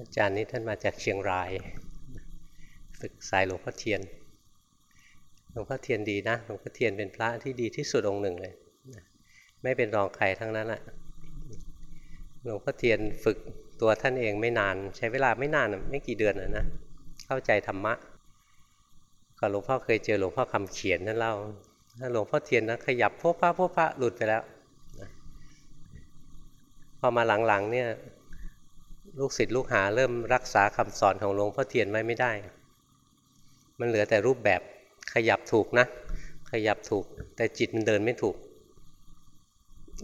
อาจารย์นี้ท่านมาจากเชียงรายฝึกสายหลวงพ่อเทียน หลวงพ่อเทียนดีนะหลวงพ่อเทียนเป็นพระที่ดีที่สุดองค์หนึ่งเลย ไม่เป็นรองใครทั้งนั้นแหละหลวงพ่อเทียนฝึกตัวท่านเองไม่นาน ใช้เวลาไม่นานไม่กี่เดือนนะเข้าใจธรรมะก่อนหลวงพ่อเคยเจอหลวงพ่อคำเขียนนั่นเล่าหลวงพ่อเทียนนะขยับพวกพระพวกพระหลุดไปแล้วพอมาหลังๆเนี่ย ลูกศิษย์ลูกหาเริ่มรักษาคำสอนของหลวงพ่อเทียนไว้ไม่ได้ มันเหลือแต่รูปแบบขยับถูกนะ ขยับถูก แต่จิตมันเดินไม่ถูก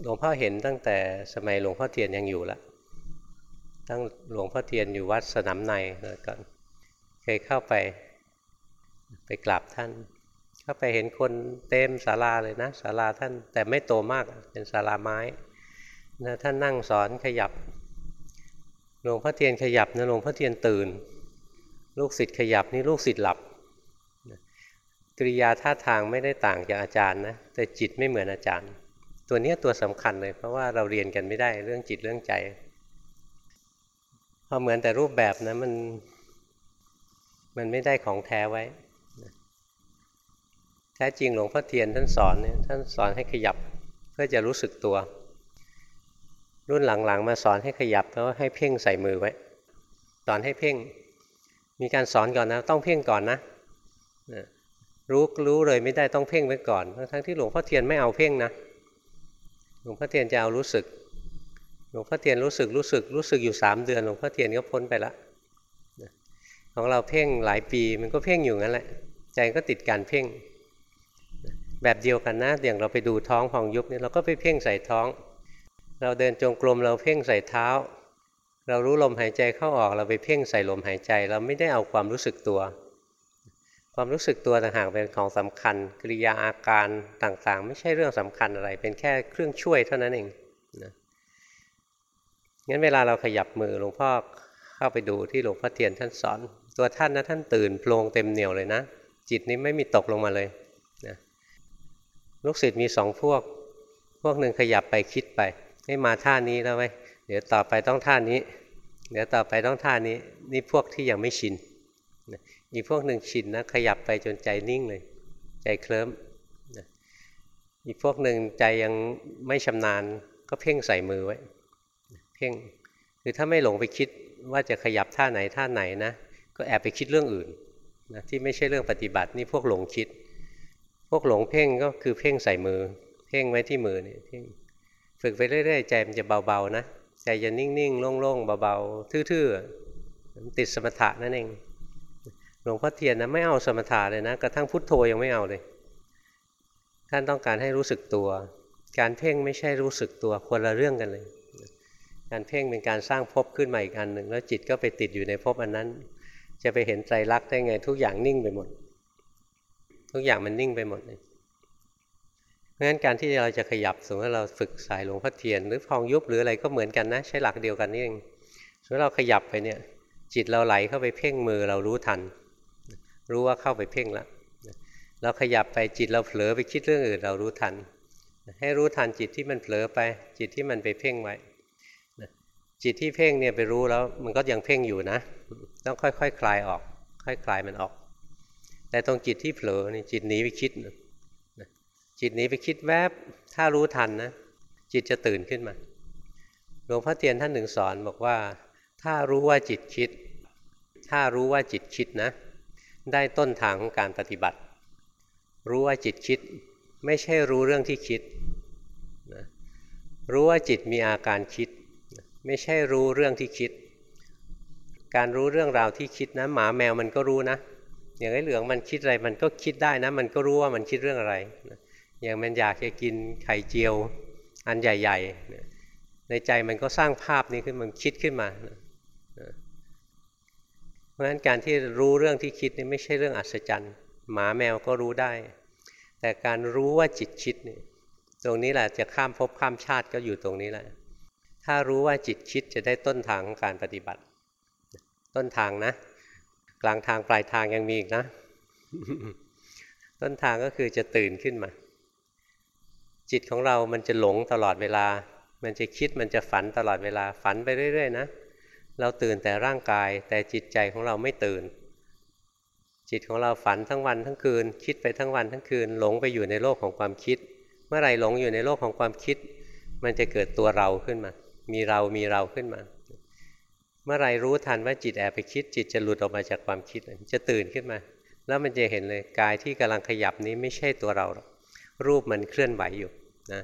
หลวงพ่อเห็นตั้งแต่สมัยหลวงพ่อเทียนยังอยู่ละตั้งหลวงพ่อเทียนอยู่วัดสนามในก่อนเคยเข้าไปไปกราบท่าน เข้าไปเห็นคนเต็มศาลาเลยนะศาลาท่านแต่ไม่โตมากเป็นศาลาไม้นะท่านนั่งสอนขยับ หลวงพ่อเทียนขยับนะหลวงพ่อเทียนตื่น ลูกศิษย์ขยับนี่ลูกศิษย์หลับกริยาท่าทางไม่ได้ต่างจากอาจารย์นะแต่จิตไม่เหมือนอาจารย์ ตัวนี้ตัวสำคัญเลย เพราะว่าเราเรียนกันไม่ได้เรื่องจิตเรื่องใจพอเหมือนแต่รูปแบบนะมันมันไม่ได้ของแท้ไว้ แท้จริงหลวงพ่อเทียนท่านสอนเนี่ยท่านสอนให้ขยับเพื่อจะรู้สึกตัว รุ่นหลังๆ มาสอนให้ขยับแล้วให้เพ่งใส่มือไว้ สอนให้เพ่ง มีการสอนก่อนนะ ต้องเพ่งก่อนนะรู้รู้เลยไม่ได้ต้องเพ่งไว้ก่อนทั้งที่หลวงพ่อเทียนไม่เอาเพ่งนะหลวงพ่อเทียนจะเอารู้สึก หลวงพ่อเทียนรู้สึกรู้สึกรู้สึกอยู่สามเดือนหลวงพ่อเทียนก็พ้นไปละของเราเพ่งหลายปีมันก็เพ่งอยู่งั้นแหละ ใจก็ติดการเพ่ง แบบเดียวกันนะอย่างเราไปดูท้องพองยุบเนี่ยเราก็ไปเพ่งใส่ท้อง เราเดินจงกรมเราเพ่งใส่เท้า เรารู้ลมหายใจเข้าออกเราไปเพ่งใส่ลมหายใจ เราไม่ได้เอาความรู้สึกตัว ความรู้สึกตัวต่างหากเป็นของสำคัญกิริยาอาการต่างๆ ไม่ใช่เรื่องสำคัญอะไร เป็นแค่เครื่องช่วยเท่านั้นเองนะงั้นเวลาเราขยับมือหลวงพ่อเข้าไปดูที่หลวงพ่อเทียนท่านสอน ตัวท่านนะท่านตื่นโพลงเต็มเหนียวเลยนะ จิตนี้ไม่มีตกลงมาเลยนะลูกศิษย์มีสองพวก พวกหนึ่งขยับไปคิดไป ให้มาท่านี้แล้วไว้เดี๋ยวต่อไปต้องท่านี้ เดี๋ยวต่อไปต้องท่านี้ นี่พวกที่ยังไม่ชินอีกพวกหนึ่งชินนะขยับไปจนใจนิ่งเลย ใจเคลิ้มอีกพวกหนึ่งใจยังไม่ชำนาญก็เพ่งใส่มือไว้ เพ่งคือถ้าไม่หลงไปคิดว่าจะขยับท่าไหนท่าไหนนะ ก็แอบไปคิดเรื่องอื่นนะที่ไม่ใช่เรื่องปฏิบัตินี่พวกหลงคิด พวกหลงเพ่งก็คือเพ่งใส่มือ เพ่งไว้ที่มือนี่เพ่ง ฝึกไปเรื่อยๆใจมันจะเบาๆนะใจจะนิ่งๆโล่งๆเบาๆทื่อๆติดสมถะนั่นเองหลวงพ่อเทียนนะไม่เอาสมถะเลยนะกระทั่งพุทโธยังไม่เอาเลย ท่านต้องการให้รู้สึกตัว การเพ่งไม่ใช่รู้สึกตัวคนละเรื่องกันเลย การเพ่งเป็นการสร้างภพขึ้นมาอีกอันหนึ่งแล้วจิตก็ไปติดอยู่ในภพอันนั้น จะไปเห็นใจรักได้ไงทุกอย่างนิ่งไปหมด ทุกอย่างมันนิ่งไปหมดเลย ราะฉะนั้นการที่เราจะขยับสมมติเราฝึกสายหลวงพ่อเทียน หรือพองยุบหรืออะไรก็เหมือนกันนะ ใช้หลักเดียวกันนี่เองสมมติเราขยับไปเนี่ย จิตเราไหลเข้าไปเพ่งมือเรารู้ทัน รู้ว่าเข้าไปเพ่งแล้วเราขยับไปจิตเราเผลอไปคิดเรื่องอื่นเรารู้ทัน ให้รู้ทันจิตที่มันเผลอไป จิตที่มันไปเพ่งไว้จิตที่เพ่งเนี่ยไปรู้แล้วมันก็ยังเพ่งอยู่นะ ต้องค่อยๆคคลายออก ค่อยคลายมันออก แต่ตรงจิตที่เผลอนี่จิตหนีไปคิด จิตหนีไปคิดแวบถ้ารู้ทันนะ จิตจะตื่นขึ้นมา หลวงพ่อเตียนท่านหนึ่งสอนบอกว่า ถ้ารู้ว่าจิตคิด ถ้ารู้ว่าจิตคิดนะ ได้ต้นทางของการปฏิบัติ รู้ว่าจิตคิด ไม่ใช่รู้เรื่องที่คิดนะรู้ว่าจิตมีอาการคิด ไม่ใช่รู้เรื่องที่คิด การรู้เรื่องราวที่คิดนะ หมาแมวมันก็รู้นะ อย่างไอ้เหลืองมันคิดอะไรมันก็คิดได้นะ มันก็รู้ว่ามันคิดเรื่องอะไรนะ อย่างมันอยากจะกินไข่เจียว อันใหญ่ ๆ ในใจมันก็สร้างภาพนี้ขึ้นมันคิดขึ้นมา เพราะฉะนั้นการที่รู้เรื่องที่คิดนี่ไม่ใช่เรื่องอัศจรรย์ หมาแมวก็รู้ได้ แต่การรู้ว่าจิตคิดนี่ตรงนี้แหละจะข้ามภพข้ามชาติก็อยู่ตรงนี้แหละ ถ้ารู้ว่าจิตคิดจะได้ต้นทางของการปฏิบัติ ต้นทางนะ กลางทางปลายทางยังมีอีกนะ ต้นทางก็คือจะตื่นขึ้นมา จิตของเรามันจะหลงตลอดเวลา มันจะคิดมันจะฝันตลอดเวลาฝันไปเรื่อย ๆ นะ เราตื่นแต่ร่างกายแต่จิตใจของเราไม่ตื่น จิตของเราฝันทั้งวันทั้งคืน คิดไปทั้งวันทั้งคืน หลงไปอยู่ในโลกของความคิด เมื่อไรหลงอยู่ในโลกของความคิด มันจะเกิดตัวเราขึ้นมา มีเรามีเราขึ้นมา เมื่อไรรู้ทันว่าจิตแอบไปคิด จิตจะหลุดออกมาจากความคิดจะตื่นขึ้นมา แล้วมันจะเห็นเลยกายที่กำลังขยับนี้ไม่ใช่ตัวเราหรอกรูปมันเคลื่อนไหวอยู่ นะ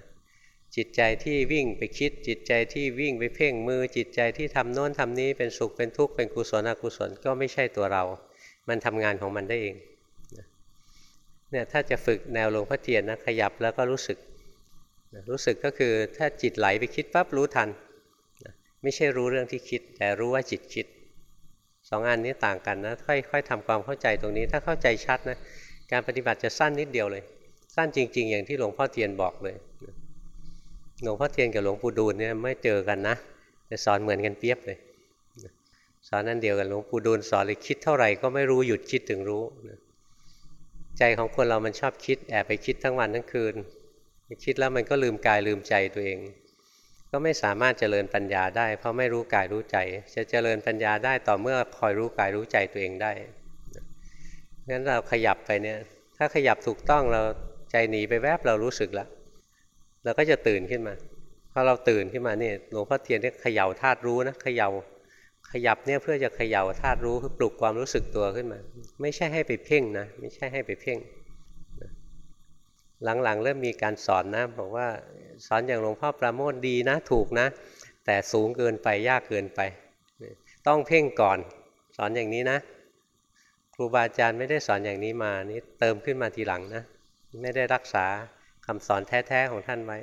จิตใจที่วิ่งไปคิด จิตใจที่วิ่งไปเพ่งมือ จิตใจที่ทำโน้นทำนี้เป็นสุขเป็นทุกข์เป็นกุศลอกุศลก็ไม่ใช่ตัวเรา มันทำงานของมันได้เองเนี่ยถ้าจะฝึกแนวหลวงพ่อเทียนนะขยับแล้วก็รู้สึก รู้สึกก็คือถ้าจิตไหลไปคิดปั๊บรู้ทัน ไม่ใช่รู้เรื่องที่คิด แต่รู้ว่าจิตคิดสองอันนี้ต่างกันนะค่อยๆทำความเข้าใจตรงนี้ ถ้าเข้าใจชัดนะการปฏิบัติจะสั้นนิดเดียวเลย สั้นจริง ๆ อย่างที่หลวงพ่อเทียนบอกเลย หลวงพ่อเทียนกับหลวงปู่ดูลเนี่ยไม่เจอกันนะแต่สอนเหมือนกันเปียบเลย สอนนั่นเดียวกันหลวงปู่ดูลสอนเลยคิดเท่าไหร่ก็ไม่รู้หยุดคิดถึงรู้ ใจของคนเรามันชอบคิดแอบไปคิดทั้งวันทั้งคืน คิดแล้วมันก็ลืมกายลืมใจตัวเอง ก็ไม่สามารถเจริญปัญญาได้ เพราะไม่รู้กายรู้ใจ จะเจริญปัญญาได้ต่อเมื่อคอยรู้กายรู้ใจตัวเองได้งั้นเราขยับไปเนี่ยถ้าขยับถูกต้องเราใจหนีไปแวบเรารู้สึกแล้ว เราก็จะตื่นขึ้นมาพอเราตื่นขึ้นมาเนี่ยหลวงพ่อเทียนเนี่ยเขย่าธาตุรู้นะเขย่าขยับเนี่ยเพื่อจะเขย่าธาตุรู้คือปลุกความรู้สึกตัวขึ้นมา ไม่ใช่ให้ไปเพ่งนะ ไม่ใช่ให้ไปเพ่ง หลังๆ เริ่มมีการสอนนะบอกว่าสอนอย่างหลวงพ่อประโมทดีนะถูกนะ แต่สูงเกินไปยากเกินไป ต้องเพ่งก่อน สอนอย่างนี้นะ ครูบาอาจารย์ไม่ได้สอนอย่างนี้มานี่เติมขึ้นมาทีหลังนะ ไม่ได้รักษา คำสอนแท้ๆของท่านไว้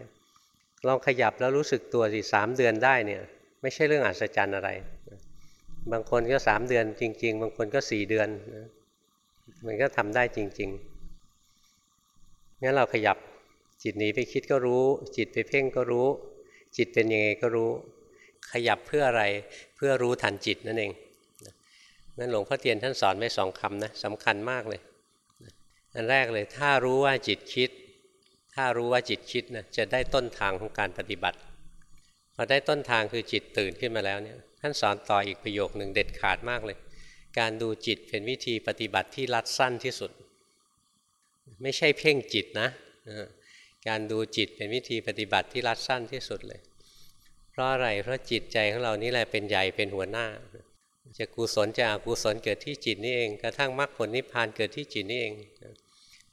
ลองขยับแล้วรู้สึกตัวสิสามเดือนได้เนี่ย ไม่ใช่เรื่องอัศจรรย์อะไร บางคนก็สามเดือนจริง ๆ บางคนก็สี่เดือน มันก็ทำได้จริงๆงั้นเราขยับจิตหนีไปคิดก็รู้ จิตไปเพ่งก็รู้ จิตเป็นยังไงก็รู้ ขยับเพื่ออะไรเพื่อรู้ทันจิตนั่นเองนั่นหลวงพ่อเทียนท่านสอนไว้สองคำนะสำคัญมากเลย อันแรกเลยถ้ารู้ว่าจิตคิด ถ้ารู้ว่าจิตคิดนะจะได้ต้นทางของการปฏิบัติพอได้ต้นทางคือจิตตื่นขึ้นมาแล้วเนี่ยท่านสอนต่ออีกประโยคหนึ่งเด็ดขาดมากเลย การดูจิตเป็นวิธีปฏิบัติที่รัดสั้นที่สุด ไม่ใช่เพ่งจิตนะการดูจิตเป็นวิธีปฏิบัติที่รัดสั้นที่สุดเลย เพราะอะไรเพราะจิตใจของเรานี่แหละเป็นใหญ่เป็นหัวหน้า จะกุศลจะอกุศลเกิดที่จิตนี่เอง กระทั่งมรรคผลนิพพานเกิดที่จิตนี่เอง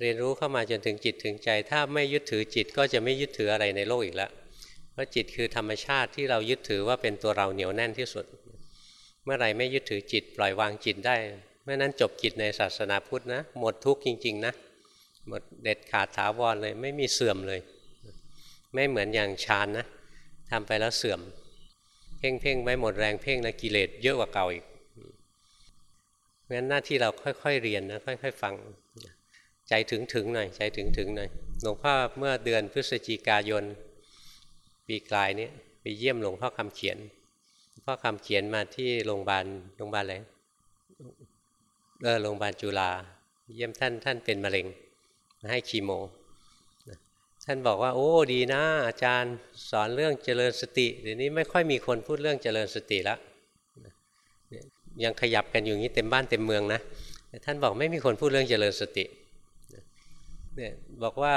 เรียนรู้เข้ามาจนถึงจิตถึงใจ ถ้าไม่ยึดถือจิตก็จะไม่ยึดถืออะไรในโลกอีกแล้วเพราะจิตคือธรรมชาติที่เรายึดถือว่าเป็นตัวเราเหนียวแน่นที่สุด เมื่อไรไม่ยึดถือจิต ปล่อยวางจิตได้เมื่อนั้นจบกิจในศาสนาพุทธนะ หมดทุกข์จริง ๆ นะ หมดเด็ดขาดถาวรเลยไม่มีเสื่อมเลย ไม่เหมือนอย่างฌานนะทำไปแล้วเสื่อม เพ่งเพ่งไว้หมดแรงเพ่งนะกิเลสเยอะกว่าเก่าอีกงั้นหน้าที่เราค่อยๆเรียนนะค่อย ๆ ฟัง ใจถึงถึงหน่อยใจถึงถึงหน่อยหลวงพ่อเมื่อเดือนพฤศจิกายน ปีกลายนี้ไปเยี่ยมหลวงพ่อคำเขียนหลวงพ่อคำเขียนมาที่โรงพยาบาลโรงพยาบาลอะไรเออโรงพยาบาลจุฬาเยี่ยมท่านท่านเป็นมะเร็ง ให้คีโม ท่านบอกว่า โอ้ดีนะ อาจารย์สอนเรื่องเจริญสติเดี๋ยวนี้ไม่ค่อยมีคนพูดเรื่องเจริญสติแล้วยังขยับกันอยู่นี้เต็มบ้านเต็มเมืองนะท่านบอกไม่มีคนพูดเรื่องเจริญสติ เนี่ยบอกว่า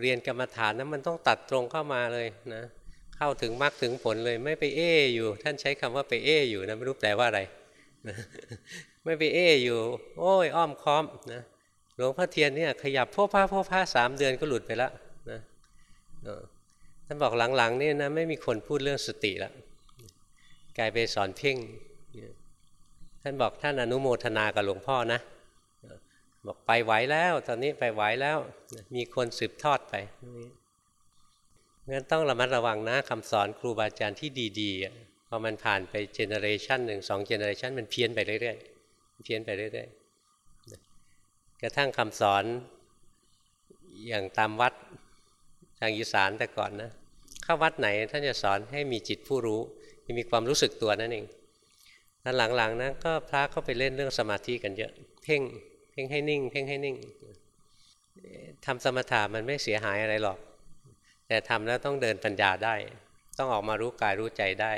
เรียนกรรมฐานนะมันต้องตัดตรงเข้ามาเลยนะเข้าถึงมรรคถึงผลเลยไม่ไปเอ้อยู่ ท่านใช้คำว่าไปเอ้อยู่นะไม่รู้แปลว่าอะไรไม่ไปเอ้อยู่ โอ้ยอ้อมค้อมนะหลวงพ่อเทียนเนี่ยขยับพ่อผ้าพ่อผ้าสามเดือนก็หลุดไปแล้วนะท่านบอกหลังๆนี่นะไม่มีคนพูดเรื่องสติแล้วกลายไปสอนเพ่งท่านบอกท่านอนุโมทนากับหลวงพ่อนะ บอกไปไหวแล้ว ตอนนี้ไปไหวแล้ว มีคนสืบทอดไปงั้นต้องระมัดระวังนะคำสอนครูบาอาจารย์ที่ดีๆพอมันผ่านไปเจเนอเรชันหนึ่งสองเจเนอเรชันมันเพี้ยนไปเรื่อยๆเพี้ยนไปเรื่อยๆกระทั่งคำสอนอย่างตามวัดทางอีสานแต่ก่อนนะเข้าวัดไหนท่านจะสอนให้มีจิตผู้รู้มีความรู้สึกตัวนั่นเองแล้วหลังๆนะก็พระก็ไปเล่นเรื่องสมาธิกันเยอะ เพ่ง พ่งให้นิ่ง เพ่งให้นิ่งทำสมถะมันไม่เสียหายอะไรหรอก แต่ทำแล้วต้องเดินปัญญาได้ ต้องออกมารู้กายรู้ใจได้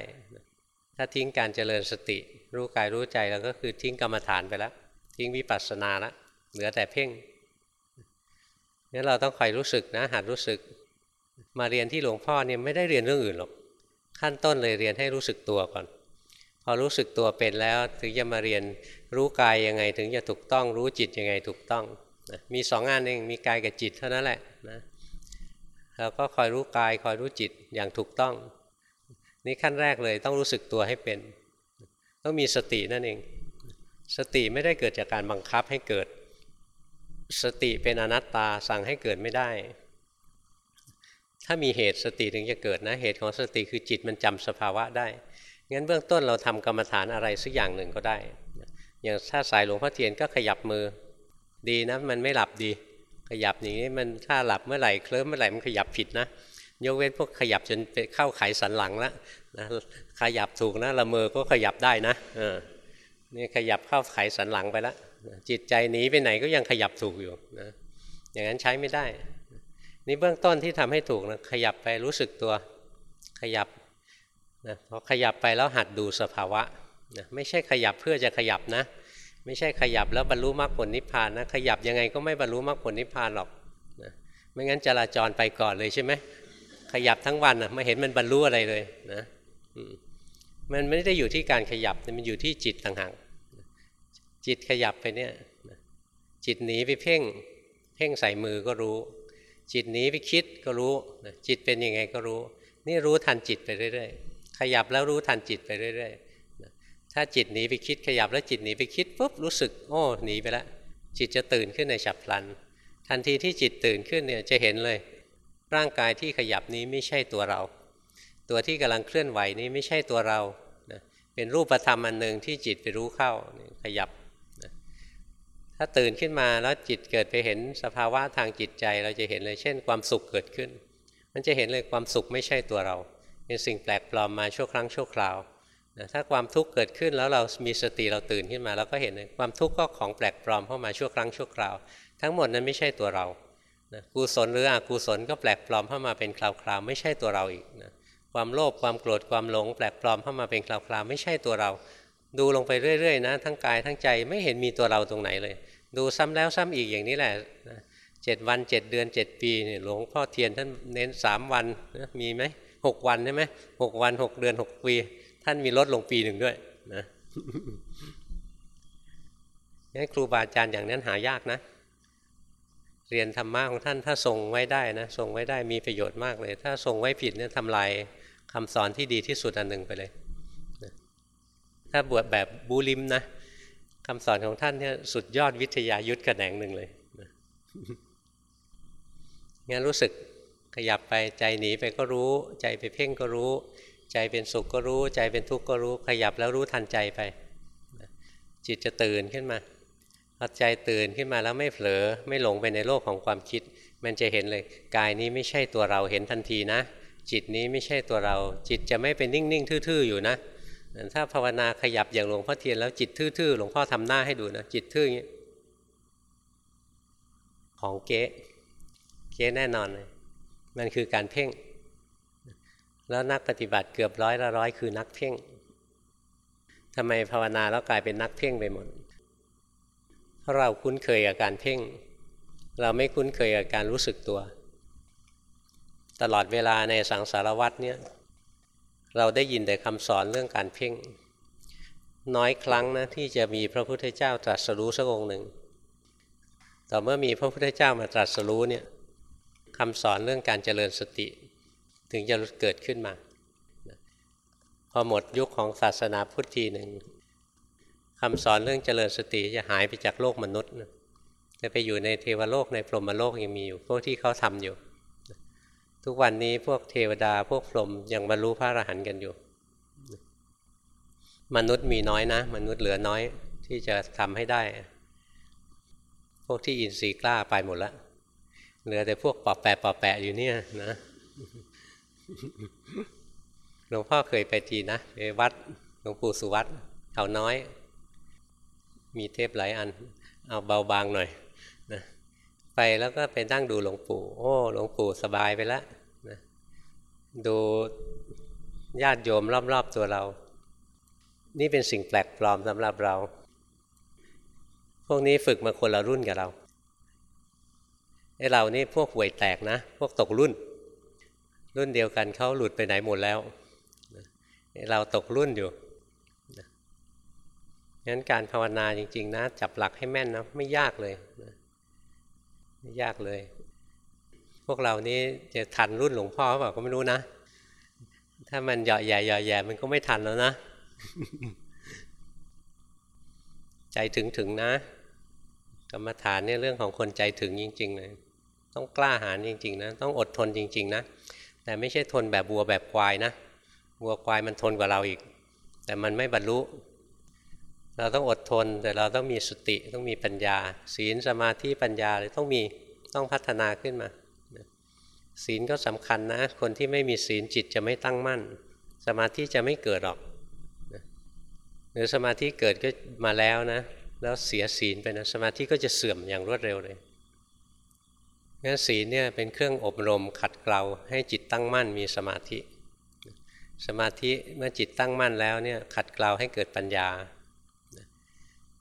ถ้าทิ้งการเจริญสติ รู้กายรู้ใจแล้วก็คือทิ้งกรรมฐานไปแล้ว ทิ้งวิปัสสนาล้วเหลือแต่เพ่งนี่เราต้องคอยรู้สึกนะหัดรู้สึก มาเรียนที่หลวงพ่อเนี่ยไม่ได้เรียนเรื่องอื่นหรอก ขั้นต้นเลยเรียนให้รู้สึกตัวก่อน พอรู้สึกตัวเป็นแล้วถึงจะมาเรียน รู้กายยังไงถึงจะถูกต้อง รู้จิตยังไงถูกต้องนะมีสองงานเองมีกายกับจิตเท่านั้นแหละนะเราก็คอยรู้กายคอยรู้จิตอย่างถูกต้อง นี่ขั้นแรกเลยต้องรู้สึกตัวให้เป็น ต้องมีสตินั่นเอง สติไม่ได้เกิดจากการบังคับให้เกิด สติเป็นอนัตตาสั่งให้เกิดไม่ได้ ถ้ามีเหตุสติถึงจะเกิดนะเหตุของสติคือจิตมันจำสภาวะได้งั้นเบื้องต้นเราทำกรรมฐานอะไรสักอย่างหนึ่งก็ได้ อย่างถ้าสายหลวงพ่อเทียนก็ขยับมือ ดีนะ มันไม่หลับดี ขยับอย่างนี้มันถ้าหลับเมื่อไหร่เคลิ้มเมื่อไหร่มันขยับผิดนะยกเว้นพวกขยับจนไปเข้าไขสันหลังแล้วนะขยับถูกนะละเมอก็ขยับได้นะเออนี่ขยับเข้าไขสันหลังไปแล้วจิตใจหนีไปไหนก็ยังขยับถูกอยู่นะอย่างนั้นใช้ไม่ได้ นี่เบื้องต้นที่ทำให้ถูกนะขยับไปรู้สึกตัวขยับนะพอขยับไปแล้วหัดดูสภาวะ นะไม่ใช่ขยับเพื่อจะขยับนะ ไม่ใช่ขยับแล้วบรรลุมรรคผลนิพพานนะขยับยังไงก็ไม่บรรลุมรรคผลนิพพานหรอกนะไม่งั้นจราจรไปก่อนเลยใช่ไหมขยับทั้งวันอะไม่เห็นมันบรรลุอะไรเลยนะมันไม่ได้อยู่ที่การขยับมันอยู่ที่จิตต่างหากจิตขยับไปเนี่ยจิตหนีไปเพ่ง เพ่งใส่มือก็รู้ จิตหนีไปคิดก็รู้จิตเป็นยังไงก็รู้ นี่รู้ทันจิตไปเรื่อยๆขยับแล้วรู้ทันจิตไปเรื่อยๆ ถ้าจิตหนีไปคิดขยับแล้วจิตหนีไปคิดปุ๊บรู้สึก โอ้หนีไปแล้วจิตจะตื่นขึ้นในฉับพลัน ทันทีที่จิตตื่นขึ้นเนี่ยจะเห็นเลย ร่างกายที่ขยับนี้ไม่ใช่ตัวเรา ตัวที่กำลังเคลื่อนไหวนี้ไม่ใช่ตัวเรานะเป็นรูปธรรมอันหนึ่งที่จิตไปรู้เข้าขยับนะถ้าตื่นขึ้นมาแล้วจิตเกิดไปเห็นสภาวะทางจิตใจเราจะเห็นเลยเช่น ความสุขเกิดขึ้น มันจะเห็นเลยความสุขไม่ใช่ตัวเรา เป็นสิ่งแปลกปลอมมาชั่วครั้งชั่วคราว ถ้าความทุกข์เกิดขึ้นแล้วเรามีสติเราตื่นขึ้นมาเราก็เห็นเลยความทุกข์ก็ของแปลกปลอมเข้ามาชั่วครั้งชั่วคราว ทั้งหมดนั้นไม่ใช่ตัวเรานะกุศลหรืออกุศลก็แปลกปลอมเข้ามาเป็นคราวๆไม่ใช่ตัวเราอีกนะความโลภความโกรธความหลง แปลกปลอมเข้ามาเป็นคราวๆไม่ใช่ตัวเรา ดูลงไปเรื่อยๆนะทั้งกายทั้งใจไม่เห็นมีตัวเราตรงไหนเลย ดูซ้ำแล้วซ้ำอีกอย่างนี้แหละเจ็ดวันเจ็ดเดือนเจ็ดปีเนี่ยหลวงพ่อเทียนท่านเน้นสามวันมีไหมหกวันใช่ไหมหกวันหกเดือนหกปี ท่านมีลดลงปีหนึ่งด้วยนะงั้นครูบาอาจารย์อย่างนั้นหายากนะ เรียนธรรมะของท่านถ้าทรงไว้ได้นะทรงไว้ได้มีประโยชน์มากเลย ถ้าทรงไว้ผิดเนี่ยทำลายคำสอนที่ดีที่สุดอันหนึ่งไปเลยถ้าบวชแบบบูลิมนะคำสอนของท่านเนี่ยสุดยอดวิทยายุทธกระแหนงหนึ่งเลยงั้นรู้สึกขยับไปใจหนีไปก็รู้ ใจไปเพ่งก็รู้ ใจเป็นสุขก็รู้ ใจเป็นทุกข์ก็รู้ขยับแล้วรู้ทันใจไป จิตจะตื่นขึ้นมาพอใจตื่นขึ้นมาแล้วไม่เผลอไม่หลงไปในโลกของความคิด มันจะเห็นเลยกายนี้ไม่ใช่ตัวเราเห็นทันทีนะ จิตนี้ไม่ใช่ตัวเรา จิตจะไม่เป็นนิ่งๆทื่อๆอยู่นะ ถ้าภาวนาขยับอย่างหลวงพ่อเทียนแล้วจิตทื่อๆหลวงพ่อทำหน้าให้ดูนะจิตทื่ออย่างนี้ของเก๊เก๊แน่นอนเลยมันคือการเพ่ง แล้วนักปฏิบัติเกือบร้อยละร้อยคือนักเพ่งทำไมภาวนาแล้วกลายเป็นนักเพ่งไปหมดเพราะเราคุ้นเคยกับการเพ่ง เราไม่คุ้นเคยกับการรู้สึกตัว ตลอดเวลาในสังสารวัตรเนี่ยเราได้ยินแต่คำสอนเรื่องการเพ่ง น้อยครั้งนะที่จะมีพระพุทธเจ้าตรัสรู้สักองค์หนึ่ง ต่อเมื่อมีพระพุทธเจ้ามาตรัสรู้เนี่ยคำสอนเรื่องการเจริญสติ ถึงจะเกิดขึ้นมา พอหมดยุคของศาสนาพุทธทีหนึ่งคำสอนเรื่องเจริญสติจะหายไปจากโลกมนุษย์จะไปอยู่ในเทวโลกในพรหมโลกยังมีอยู่พวกที่เขาทำอยู่ ทุกวันนี้พวกเทวดาพวกพรหมยังบรรลุพระอรหันต์กันอยู่ มนุษย์มีน้อยนะ มนุษย์เหลือน้อยที่จะทำให้ได้ พวกที่อินทรีย์กล้าไปหมดแล้วเหลือแต่พวกปอบแปะปอบแปะอยู่เนี่ยนะ หลวงพ่อเคยไปทีนะไปวัดหลวงปู่สุวัตเขาน้อย มีเทปหลายอัน เอาเบาบางหน่อยนะไปแล้วก็ไปนั่งดูหลวงปู่ โอ้หลวงปู่สบายไปแล้วนะดูญาติโยมรอบๆตัวเรา นี่เป็นสิ่งแปลกปลอมสำหรับเรา พวกนี้ฝึกมาคนละรุ่นกับเราไอ้เรานี่พวกห่วยแตกนะ พวกตกรุ่น รุ่นเดียวกันเขาหลุดไปไหนหมดแล้วเราตกรุ่นอยู่งั้นการภาวนาจริง ๆ นะ จับหลักให้แม่นนะไม่ยากเลยไม่ยากเลย พวกเรานี้จะทันรุ่นหลวงพ่อเปล่าก็ไม่รู้นะ ถ้ามันเหยาะแย่เหยาะแย่มันก็ไม่ทันแล้วนะ ใจถึงถึงนะกรรมฐานเนี่ยเรื่องของคนใจถึงจริง ๆ เลย ต้องกล้าหาญจริง ๆ นะ ต้องอดทนจริง ๆ นะ แต่ไม่ใช่ทนแบบบัวแบบควายนะวัวควายมันทนกว่าเราอีก แต่มันไม่บรรลุ เราต้องอดทนแต่เราต้องมีสติต้องมีปัญญา ศีลสมาธิปัญญาเลยต้องมีต้องพัฒนาขึ้นมาศีลก็สำคัญนะ คนที่ไม่มีศีลจิตจะไม่ตั้งมั่น สมาธิจะไม่เกิดหรอกหรือสมาธิเกิดก็มาแล้วนะ แล้วเสียศีลไปนะสมาธิก็จะเสื่อมอย่างรวดเร็วเลย งั้นศีลเนี่ยเป็นเครื่องอบรมขัดเกลาให้จิตตั้งมั่นมีสมาธิ สมาธิเมื่อจิตตั้งมั่นแล้วเนี่ยขัดเกลาให้เกิดปัญญา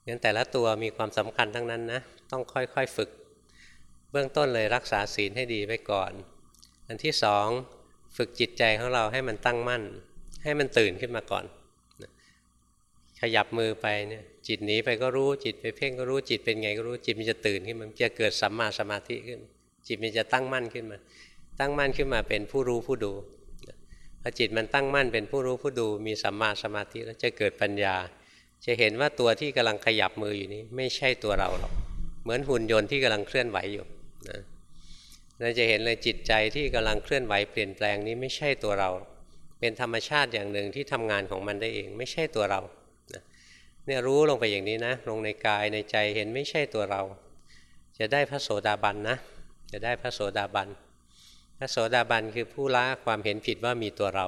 งั้นแต่ละตัวมีความสำคัญทั้งนั้นนะต้องค่อยๆฝึก เบื้องต้นเลยรักษาศีลให้ดีไว้ก่อน อันที่สองฝึกจิตใจของเราให้มันตั้งมั่น ให้มันตื่นขึ้นมาก่อน ขยับมือไปเนี่ยจิตหนีไปก็รู้จิตไปเพ่งก็รู้จิตเป็นไงก็รู้จิตมันจะตื่นขึ้นมันจะเกิดสัมมาสมาธิขึ้น จิตมันจะตั้งมั่นขึ้นมา ตั้งมั่นขึ้นมาเป็นผู้รู้ผู้ดูพอจิตมันตั้งมั่นเป็นผู้รู้ผู้ดูมีสัมมาสมาธิแล้วจะเกิดปัญญา จะเห็นว่าตัวที่กำลังขยับมืออยู่นี้ ไม่ใช่ตัวเราหรอกเหมือนหุ่นยนต์ที่กำลังเคลื่อนไหวอยู่นะเราจะเห็นเลยจิตใจที่กำลังเคลื่อนไหวเปลี่ยนแปลงนี้ไม่ใช่ตัวเรา เป็นธรรมชาติอย่างหนึ่งที่ทำงานของมันได้เอง ไม่ใช่ตัวเราเนี่ยรู้ลงไปอย่างนี้นะ ลงในกายในใจเห็นไม่ใช่ตัวเรา จะได้พระโสดาบันนะ จะได้พระโสดาบัน พระโสดาบันคือผู้ละความเห็นผิดว่ามีตัวเรา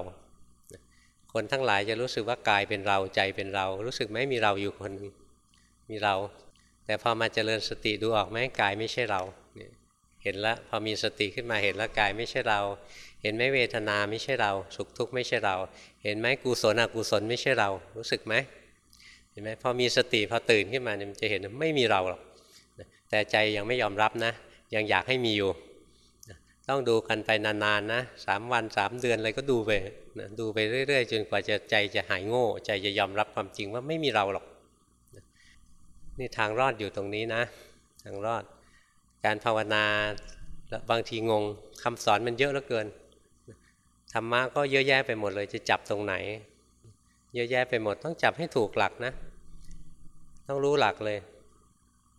คนทั้งหลายจะรู้สึกว่ากายเป็นเราใจเป็นเรา รู้สึกไหมมีเราอยู่คนมีเรา แต่พอมาเจริญสติดูออกไหมกายไม่ใช่เราเห็นแล้วพอมีสติขึ้นมาเห็นแล้วกายไม่ใช่เรา เห็นไหมเวทนาไม่ใช่เรา สุขทุกข์ไม่ใช่เรา เห็นไหมกุศลอกุศลไม่ใช่เรา รู้สึกไหมเห็นไหมพอมีสติพอตื่นขึ้นมาเนี่ยมันจะเห็นไม่มีเราหรอกแต่ใจยังไม่ยอมรับนะ ยังอยากให้มีอยู่ ต้องดูกันไปนานๆนะสามวันสามเดือนอะไรก็ดูไปนะดูไปเรื่อยๆ จนกว่าจะใจจะหายโง่ ใจจะยอมรับความจริงว่าไม่มีเราหรอกนี่ทางรอดอยู่ตรงนี้นะ ทางรอด การภาวนาบางทีงงคำสอนมันเยอะเหลือเกินธรรมะก็เยอะแยะไปหมดเลยจะจับตรงไหน เยอะแยะไปหมดต้องจับให้ถูกหลักนะ ต้องรู้หลักเลย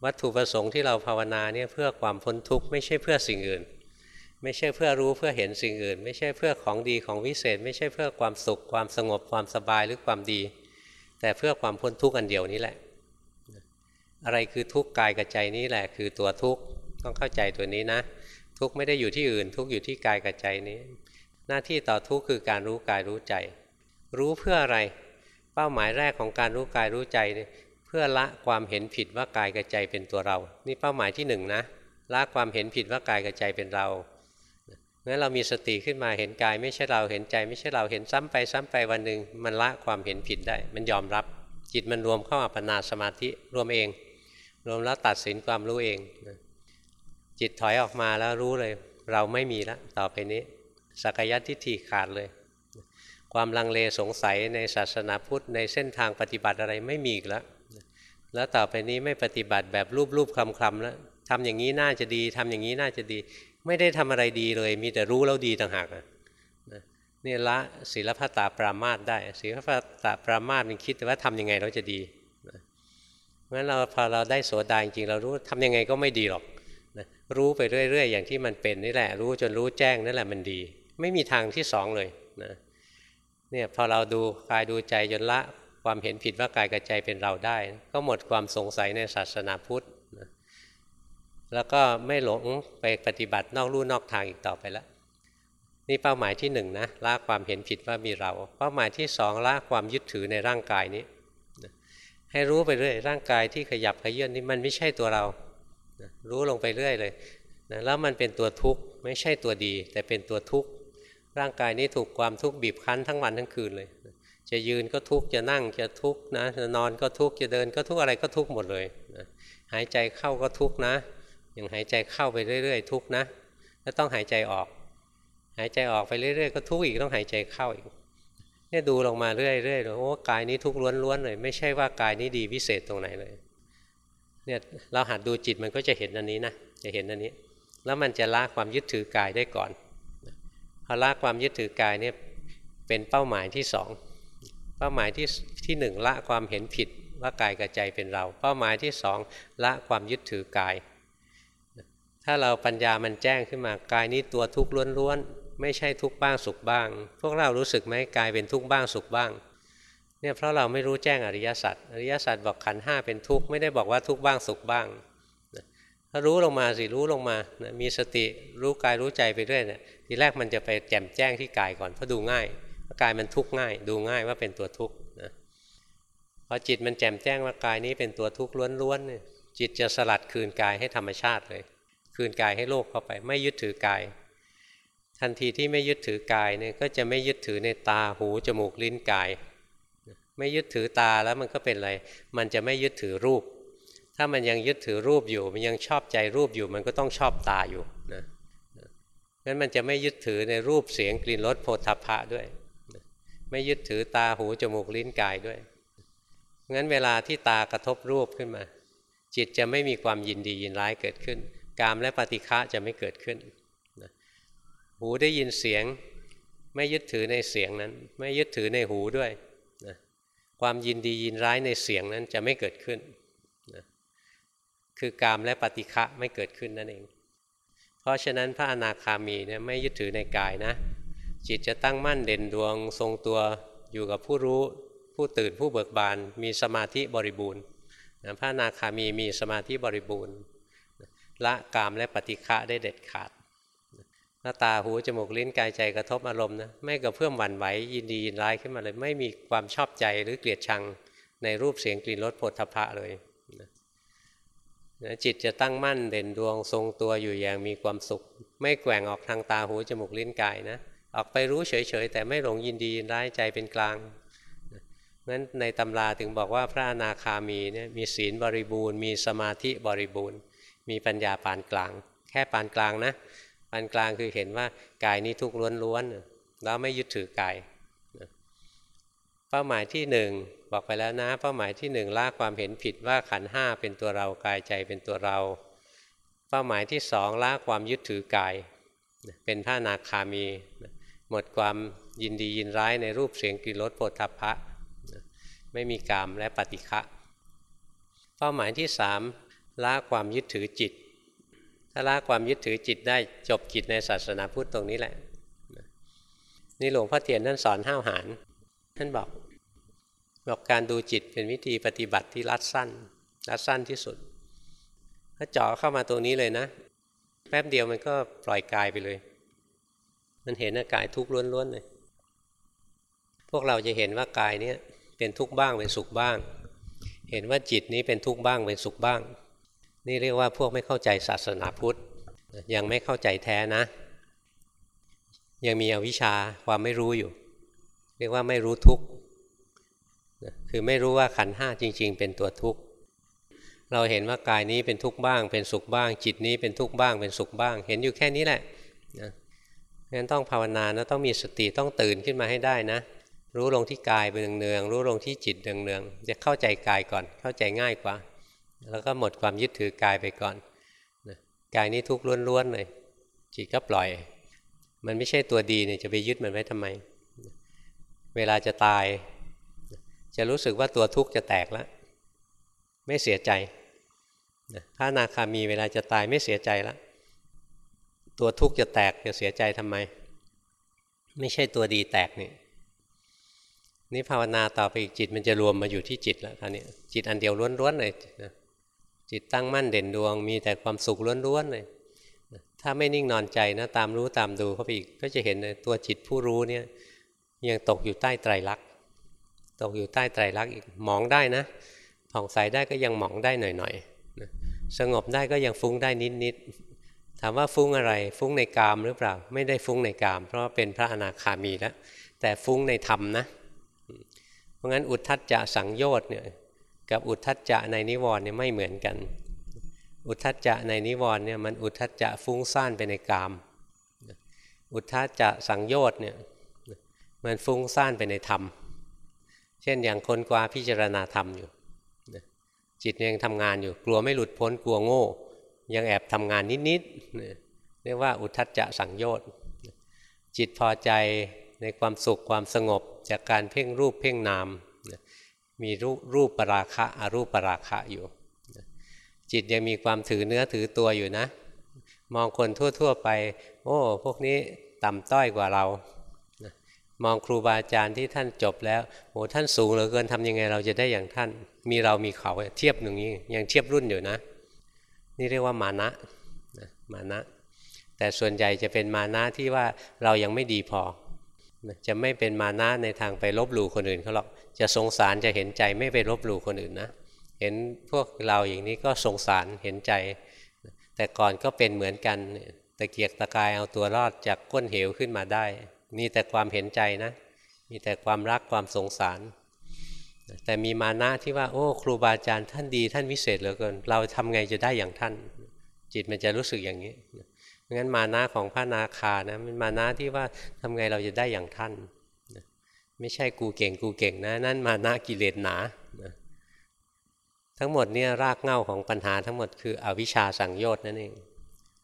วัตถุประสงค์ที่เราภาวนาเนี่ยเพื่อความพ้นทุกข์ไม่ใช่เพื่อสิ่งอื่น ไม่ใช่เพื่อรู้เพื่อเห็นสิ่งอื่น ไม่ใช่เพื่อของดีของวิเศษ ไม่ใช่เพื่อความสุขความสงบความสบายหรือความดี แต่เพื่อความพ้นทุกข์อันเดียวนี้แหละ อะไรคือทุกข์กายกับใจนี้แหละ คือตัวทุกข์ต้องเข้าใจตัวนี้นะ ทุกข์ไม่ได้อยู่ที่อื่น ทุกข์อยู่ที่กายกับใจนี้ หน้าที่ต่อทุกข์คือการรู้กายรู้ใจ รู้เพื่ออะไร เป้าหมายแรกของการรู้กายรู้ใจเพื่อละความเห็นผิดว่ากายกับใจเป็นตัวเรา นี่เป้าหมายที่หนึ่งนะละความเห็นผิดว่ากายกับใจเป็นเรางั้นเรามีสติขึ้นมาเห็นกายไม่ใช่เราเห็นใจ ไม่ใช่เราเห็นซ้ำไปซ้ำไปวันหนึ่งมันละความเห็นผิดได้ มันยอมรับจิตมันรวมเข้าอัปปนาสมาธิรวมเอง รวมแล้วตัดสินความรู้เองจิตถอยออกมาแล้วรู้เลย เราไม่มีแล้วต่อไปนี้สักยัติทิฏฐิขาดเลย ความลังเลสงสัยในศาสนาพุทธในเส้นทางปฏิบัติอะไรไม่มีอีกแล้ว แล้วต่อไปนี้ไม่ปฏิบัติแบบรูปๆคลำๆแล้วทำอย่างนี้น่าจะดีทำอย่างนี้น่าจะดี ไม่ได้ทำอะไรดีเลย มีแต่รู้แล้วดีต่างหากนี่ละศีลพัตตาปรามาตได้ศีลพัตตาปรามาตมันคิดแต่ว่าทํำยังไงเราจะดีนะงั้นเราพอเราได้โสดาจริงเรารู้ทำยังไงก็ไม่ดีหรอกนะรู้ไปเรื่อย ๆ อย่างที่มันเป็นนี่แหละ รู้จนรู้แจ้งนั่นแหละมันดี ไม่มีทางที่สองเลยนะเนี่ยพอเราดูกายดูใจจนละ ความเห็นผิดว่ากายกับใจเป็นเราได้ ก็หมดความสงสัยในศาสนาพุทธแล้วก็ไม่หลงไปปฏิบัตินอกลู่นอกทางอีกต่อไปแล้วนี่เป้าหมายที่หนึ่งนะละความเห็นผิดว่ามีเรา เป้าหมายที่สองละความยึดถือในร่างกายนี้ให้รู้ไปเรื่อยร่างกายที่ขยับขยื่นนี่มันไม่ใช่ตัวเรา รู้ลงไปเรื่อยเลยนะแล้วมันเป็นตัวทุกข์ไม่ใช่ตัวดี แต่เป็นตัวทุกข์ร่างกายนี้ถูกความทุกข์บีบคั้นทั้งวันทั้งคืนเลย จะยืนก็ทุกข์จะนั่งจะทุกข์นะจะนอนก็ทุกข์จะเดินก็ทุกข์อะไรก็ทุกข์หมดเลยนะหายใจเข้าก็ทุกข์นะอย่างหายใจเข้าไปเรื่อย ๆ ทุกข์นะแล้วต้องหายใจออก หายใจออกไปเรื่อยๆก็ทุกข์อีกต้องหายใจเข้าอีกเนี่ยดูลงมาเรื่อยๆเลยโอ้กายนี้ทุกข์ล้วนๆเลยไม่ใช่ว่ากายนี้ดีวิเศษตรงไหนเลยเนี่ยเราหัดดูจิตมันก็จะเห็นอันนี้นะจะเห็นอันนี้ แล้วมันจะละความยึดถือกายได้ก่อนพอละความยึดถือกายเนี่ยเป็นเป้าหมายที่สอง เป้าหมายที่ที่หนึ่งละความเห็นผิดว่ากายกับใจเป็นเรา เป้าหมายที่สองละความยึดถือกาย ถ้าเราปัญญามันแจ้งขึ้นมากายนี้ตัวทุกข์ล้วนๆไม่ใช่ทุกข์บ้างสุขบ้าง พวกเรารู้สึกไหมกายเป็นทุกข์บ้างสุขบ้างเนี่ยเพราะเราไม่รู้แจ้งอริยสัจอริยสัจบอกขันห้าเป็นทุกข์ไม่ได้บอกว่าทุกข์บ้างสุขบ้างถ้ารู้ลงมาสิรู้ลงมานะมีสติรู้กายรู้ใจไปเรื่อยเนี่ยทีแรกมันจะไปแจ่มแจ้งที่กายก่อนเพราะดูง่าย กายมันทุกข์ง่าย ดูง่ายว่าเป็นตัวทุกข์นะพอจิตมันแจ่มแจ้งว่ากายนี้เป็นตัวทุกข์ล้วนๆเนี่ยจิตจะสลัดคืนกายให้ธรรมชาติเลย คืนกายให้โลกเข้าไป ไม่ยึดถือกาย ทันทีที่ไม่ยึดถือกายเนี่ยก็จะไม่ยึดถือในตาหูจมูกลิ้นกาย ไม่ยึดถือตาแล้วมันก็เป็นอะไรมันจะไม่ยึดถือรูป ถ้ามันยังยึดถือรูปอยู่ มันยังชอบใจรูปอยู่ มันก็ต้องชอบตาอยู่นะงั้นมันจะไม่ยึดถือในรูปเสียงกลิ่นรสโผฏฐัพพะด้วย ไม่ยึดถือตาหูจมูกลิ้นกายด้วยงั้นเวลาที่ตากระทบรูปขึ้นมา จิตจะไม่มีความยินดียินร้ายเกิดขึ้น กามและปฏิฆะจะไม่เกิดขึ้นหูได้ยินเสียง ไม่ยึดถือในเสียงนั้น ไม่ยึดถือในหูด้วยนะความยินดียินร้ายในเสียงนั้นจะไม่เกิดขึ้นนะคือกามและปฏิฆะไม่เกิดขึ้นนั่นเอง เพราะฉะนั้นพระอนาคามีเนี่ยไม่ยึดถือในกายนะ จิตจะตั้งมั่นเด่นดวง ทรงตัวอยู่กับผู้รู้ผู้ตื่นผู้เบิกบานมีสมาธิบริบูรณ์พระนาคามีมีสมาธิบริบูรณ์ละกามและปฏิฆะได้เด็ดขาดหน้าตาหูจมูกลิ้นกายใจกระทบอารมณ์นะไม่กระเพื่อมหวั่นไหวยินดียินร้ายขึ้นมาเลย ไม่มีความชอบใจหรือเกลียดชังในรูปเสียงกลิ่นรสผลทพะเลยนะจิตจะตั้งมั่นเด่นดวงทรงตัวอยู่อย่างมีความสุข ไม่แกว่งออกทางตาหูจมูกลิ้นกายนะ ออกไปรู้เฉยๆแต่ไม่หลงยินดีร้ายใจเป็นกลางงั้นในตำราถึงบอกว่าพระอนาคามีเนี่ยมีศีลบริบูรณ์ มีสมาธิบริบูรณ์ มีปัญญาปานกลาง แค่ปานกลางนะปานกลางคือเห็นว่ากายนี้ทุกล้วนๆแล้วไม่ยึดถือกายเป้าหมายที่หนึ่งบอกไปแล้วนะ เป้าหมายที่หนึ่งละความเห็นผิดว่าขันห้าเป็นตัวเรากายใจเป็นตัวเรา เป้าหมายที่สองละความยึดถือกาย เป็นพระนาคามี หมดความยินดียินร้ายในรูปเสียงกลิ่นรสโผฏฐัพพะไม่มีกามและปฏิฆะเป้าหมายที่สามละความยึดถือจิต ถ้าละความยึดถือจิตได้จบกิจในศาสนาพุทธตรงนี้แหละ นี่หลวงพ่อเทียนท่านสอนห้าวหารท่านบอกบอกการดูจิตเป็นวิธีปฏิบัติที่รัดสั้นรัดสั้นที่สุด ถ้าเจาะเข้ามาตรงนี้เลยนะ แป๊บเดียวมันก็ปล่อยกายไปเลย มันเห็นกายทุกข์ล้วนๆเลย พวกเราจะเห็นว่ากายเนี้เป็นทุกข์บ้างเป็นสุขบ้าง เห็นว่าจิตนี้เป็นทุกข์บ้างเป็นสุขบ้าง นี่เรียกว่าพวกไม่เข้าใจศาสนาพุทธ ยังไม่เข้าใจแท้นะ ยังมีอวิชชาความไม่รู้อยู่ เรียกว่าไม่รู้ทุกข์คือไม่รู้ว่าขันห้าจริง ๆ เป็นตัวทุกข์เราเห็นว่ากายนี้เป็นทุกข์บ้าง เป็นสุขบ้าง จิตนี้เป็นทุกข์บ้างเป็นสุขบ้าง เห็นอยู่แค่นี้แหละนะ งั้นต้องภาวนานะต้องมีสติต้องตื่นขึ้นมาให้ได้นะ รู้ลงที่กายเป็นเนืองๆรู้ลงที่จิตเนืองๆจะเข้าใจกายก่อนเข้าใจง่ายกว่า แล้วก็หมดความยึดถือกายไปก่อนกายนี้ทุกข์ล้วนๆเลยจิตก็ปล่อย มันไม่ใช่ตัวดีเนี่ยจะไปยึดมันไว้ทำไม เวลาจะตาย จะรู้สึกว่าตัวทุกข์จะแตกแล้วไม่เสียใจพระนาคามีเวลาจะตายไม่เสียใจแล้ว ตัวทุกข์จะแตกจะเสียใจทำไม ไม่ใช่ตัวดีแตกนี่นี่ภาวนาต่อไปอีกจิตมันจะรวมมาอยู่ที่จิตแล้วคราวนี้จิตอันเดียวล้วนๆเลยนะจิตตั้งมั่นเด่นดวง มีแต่ความสุขล้วนๆเลยถ้าไม่นิ่งนอนใจนะตามรู้ตามดูเข้าไปอีกก็จะเห็นตัวจิตผู้รู้เนี่ยยังตกอยู่ใต้ไตรลักษณ์ตกอยู่ใต้ไตรลักษณ์อีกมองได้นะผ่องใสได้ก็ยังมองได้หน่อยๆสงบได้ก็ยังฟุ้งได้นิดๆ ถามว่าฟุ้งอะไร ฟุ้งในกามหรือเปล่า ไม่ได้ฟุ้งในกาม เพราะเป็นพระอนาคามีแล้วแต่ฟุ้งในธรรมนะ เพราะงั้นอุทธัจจะสังโยชน์เนี่ยกับอุทธัจจะในนิวรณ์เนี่ยไม่เหมือนกัน อุทธัจจะในนิวรณ์เนี่ยมันอุทธัจจะฟุ้งซ่านไปในกาม อุทธัจจะสังโยชน์เนี่ยมันฟุ้งซ่านไปในธรรม เช่นอย่างคนกว่าพิจารณาธรรมอยู่จิตยังทำงานอยู่กลัวไม่หลุดพ้นกลัวโง่ ยังแอบทำงานนิดๆเรียกว่าอุทัจจะสังโยชน์จิตพอใจในความสุขความสงบจากการเพ่งรูปเพ่งนามมีรูรูปปราคะอรูปปราคะอยู่ จิตยังมีความถือเนื้อถือตัวอยู่นะ มองคนทั่ว ๆ ไป โอ้พวกนี้ต่ำต้อยกว่าเรามองครูบาอาจารย์ที่ท่านจบแล้วโอ้ท่านสูงเหลือเกินทำยังไงเราจะได้อย่างท่าน มีเรามีเขาเทียบหนึ่งนี้ยังเทียบรุ่นอยู่นะ นี่เรียกว่ามานะนะมานะ แต่ส่วนใหญ่จะเป็นมานะที่ว่าเรายังไม่ดีพอ จะไม่เป็นมานะในทางไปลบหลู่คนอื่นเขาหรอกจะสงสารจะเห็นใจไม่ไปลบหลู่คนอื่นนะเห็นพวกเราอย่างนี้ก็สงสารเห็นใจ แต่ก่อนก็เป็นเหมือนกันตะเกียกตะกายเอาตัวรอดจากก้นเหวขึ้นมาได้มีแต่ความเห็นใจนะ มีแต่ความรักความสงสาร แต่มีมานะที่ว่า โอ้ครูบาอาจารย์ท่านดีท่านวิเศษเหลือเกิน เราทำไงจะได้อย่างท่าน จิตมันจะรู้สึกอย่างนี้งั้นมานะของพระนาคานะมันมานะที่ว่าทำไงเราจะได้อย่างท่านไม่ใช่กูเก่งกูเก่งนะ นั่นมานะกิเลสหนาทั้งหมดเนี่ยรากเหง้าของปัญหาทั้งหมดคืออวิชชาสังโยชน์นั่นเอง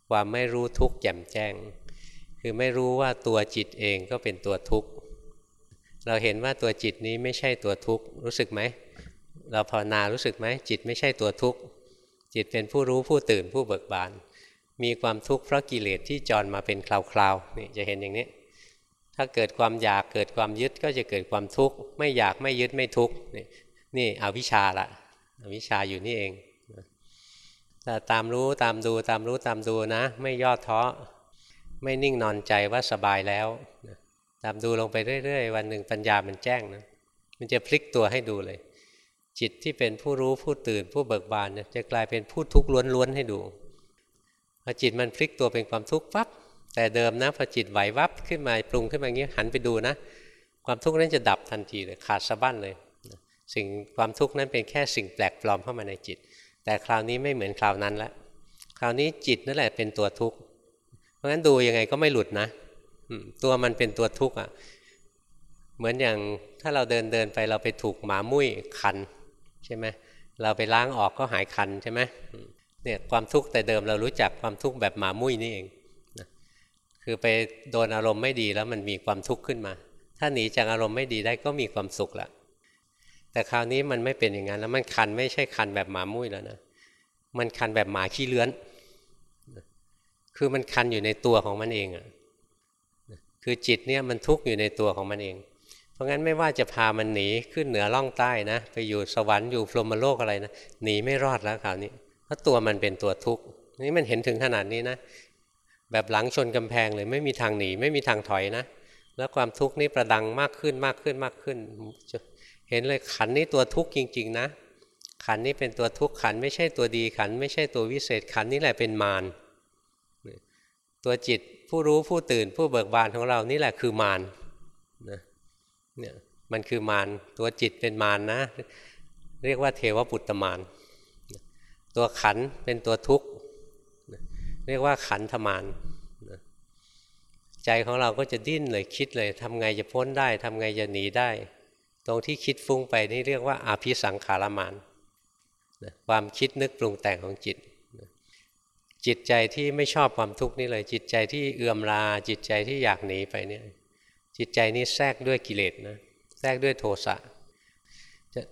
ความไม่รู้ทุกข์แจ่มแจ้ง คือไม่รู้ว่าตัวจิตเองก็เป็นตัวทุกข์ เราเห็นว่าตัวจิตนี้ไม่ใช่ตัวทุกข์รู้สึกไหม เราภาวนารู้สึกไหมจิตไม่ใช่ตัวทุกข์จิตเป็นผู้รู้ผู้ตื่นผู้เบิกบาน มีความทุกข์เพราะกิเลสที่จรมาเป็นคราวๆนี่จะเห็นอย่างนี้ ถ้าเกิดความอยากเกิดความยึดก็จะเกิดความทุกข์ไม่อยากไม่ยึดไม่ทุกข์นี่นี่อวิชชาละอวิชชาอยู่นี่เองแต่ตามรู้ตามดูตามรู้ตามดูนะ ไม่ย่อท้อไม่นิ่งนอนใจว่าสบายแล้ว ตามดูลงไปเรื่อยๆ วันหนึ่งปัญญามันแจ้งนะมันจะพลิกตัวให้ดูเลย จิตที่เป็นผู้รู้ผู้ตื่นผู้เบิกบานจะกลายเป็นผู้ทุกข์ล้วนๆให้ดูพอจิตมันพลิกตัวเป็นความทุกข์ปั๊บแต่เดิมนะพอจิตไหววับขึ้นมาปรุงขึ้นมาอย่างนี้หันไปดูนะ ความทุกข์นั้นจะดับทันทีเลยขาดสะบั้นเลย สิ่งความทุกข์นั้นเป็นแค่สิ่งแปลกปลอมเข้ามาในจิต แต่คราวนี้ไม่เหมือนคราวนั้นล้วคราวนี้จิตนั่นแหละเป็นตัวทุกข์เพราะฉะนั้นดูยังไงก็ไม่หลุดนะ ตัวมันเป็นตัวทุกข์อะ เหมือนอย่างถ้าเราเดินเดินไปเราไปถูกหมามุ้ยคันใช่ไหมเราไปล้างออกก็หายคันใช่ไหมเนี่ยความทุกข์แต่เดิมเรารู้จักความทุกข์แบบหมามุ้ยนี่เองคือไปโดนอารมณ์ไม่ดีแล้วมันมีความทุกข์ขึ้นมา ถ้าหนีจากอารมณ์ไม่ดีได้ก็มีความสุขละแต่คราวนี้มันไม่เป็นอย่างนั้นแล้วมันคันไม่ใช่คันแบบหมามุ้ยแล้วนะมันคันแบบหมาขี้เลื้อน คือมันคันอยู่ในตัวของมันเองอะ คือจิตเนี่ยมันทุกข์อยู่ในตัวของมันเอง เพราะงั้นไม่ว่าจะพามันหนีขึ้นเหนือล่องใต้นะ ไปอยู่สวรรค์อยู่พรหมโลกอะไรนะหนีไม่รอดแล้วคราวนี้เพราะตัวมันเป็นตัวทุกข์นี่มันเห็นถึงขนาดนี้นะ แบบหลังชนกำแพงเลยไม่มีทางหนีไม่มีทางถอยนะ แล้วความทุกข์นี้ประดังมากขึ้นมากขึ้นมากขึ้น เห็นเลยขันนี้ตัวทุกข์จริง ๆ นะ ขันนี้เป็นตัวทุกข์ขันไม่ใช่ตัวดีขัน ไม่ใช่ตัววิเศษขันนี่แหละเป็นมารตัวจิต ผู้รู้ผู้ตื่นผู้เบิกบานของเรานี่แหละคือมารนะเนี่ยมันคือมารตัวจิตเป็นมารนะ เรียกว่าเทวปุตตมารตัวขันเป็นตัวทุกข์เรียกว่าขันธมานใจของเราก็จะดิ้นเลยคิดเลยทำไงจะพ้นได้ทำไงจะหนีได้ ตรงที่คิดฟุ้งไปนี่เรียกว่าอาภิสังขารมานความคิดนึกปรุงแต่งของจิต จิตใจที่ไม่ชอบความทุกข์นี่เลย จิตใจที่เอื่อมลาจิตใจที่อยากหนีไปเนี่ย จิตใจนี้แทรกด้วยกิเลสนะแทรกด้วยโทสะ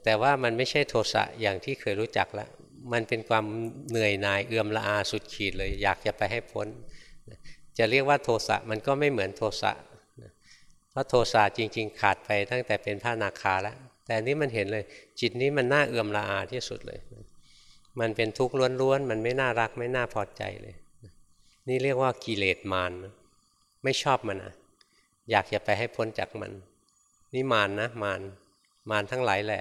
แต่ว่ามันไม่ใช่โทสะอย่างที่เคยรู้จักแล้วมันเป็นความเหนื่อยหน่ายเอื่อมละอาสุดขีดเลย อยากจะไปให้พ้น จะเรียกว่าโทสะมันก็ไม่เหมือนโทสะเพราะโทสะจริง ๆ ขาดไปตั้งแต่เป็นพระนาคาแล้ว แต่นี้มันเห็นเลย จิตนี้มันน่าเอื่อมละอาที่สุดเลย มันเป็นทุกข์ล้วนๆ มันไม่น่ารักไม่น่าพอใจเลย นี่เรียกว่ากิเลสมารไม่ชอบมันนะอยากจะไปให้พ้นจากมัน นี่มารนนะมารมารทั้งหลายแหล่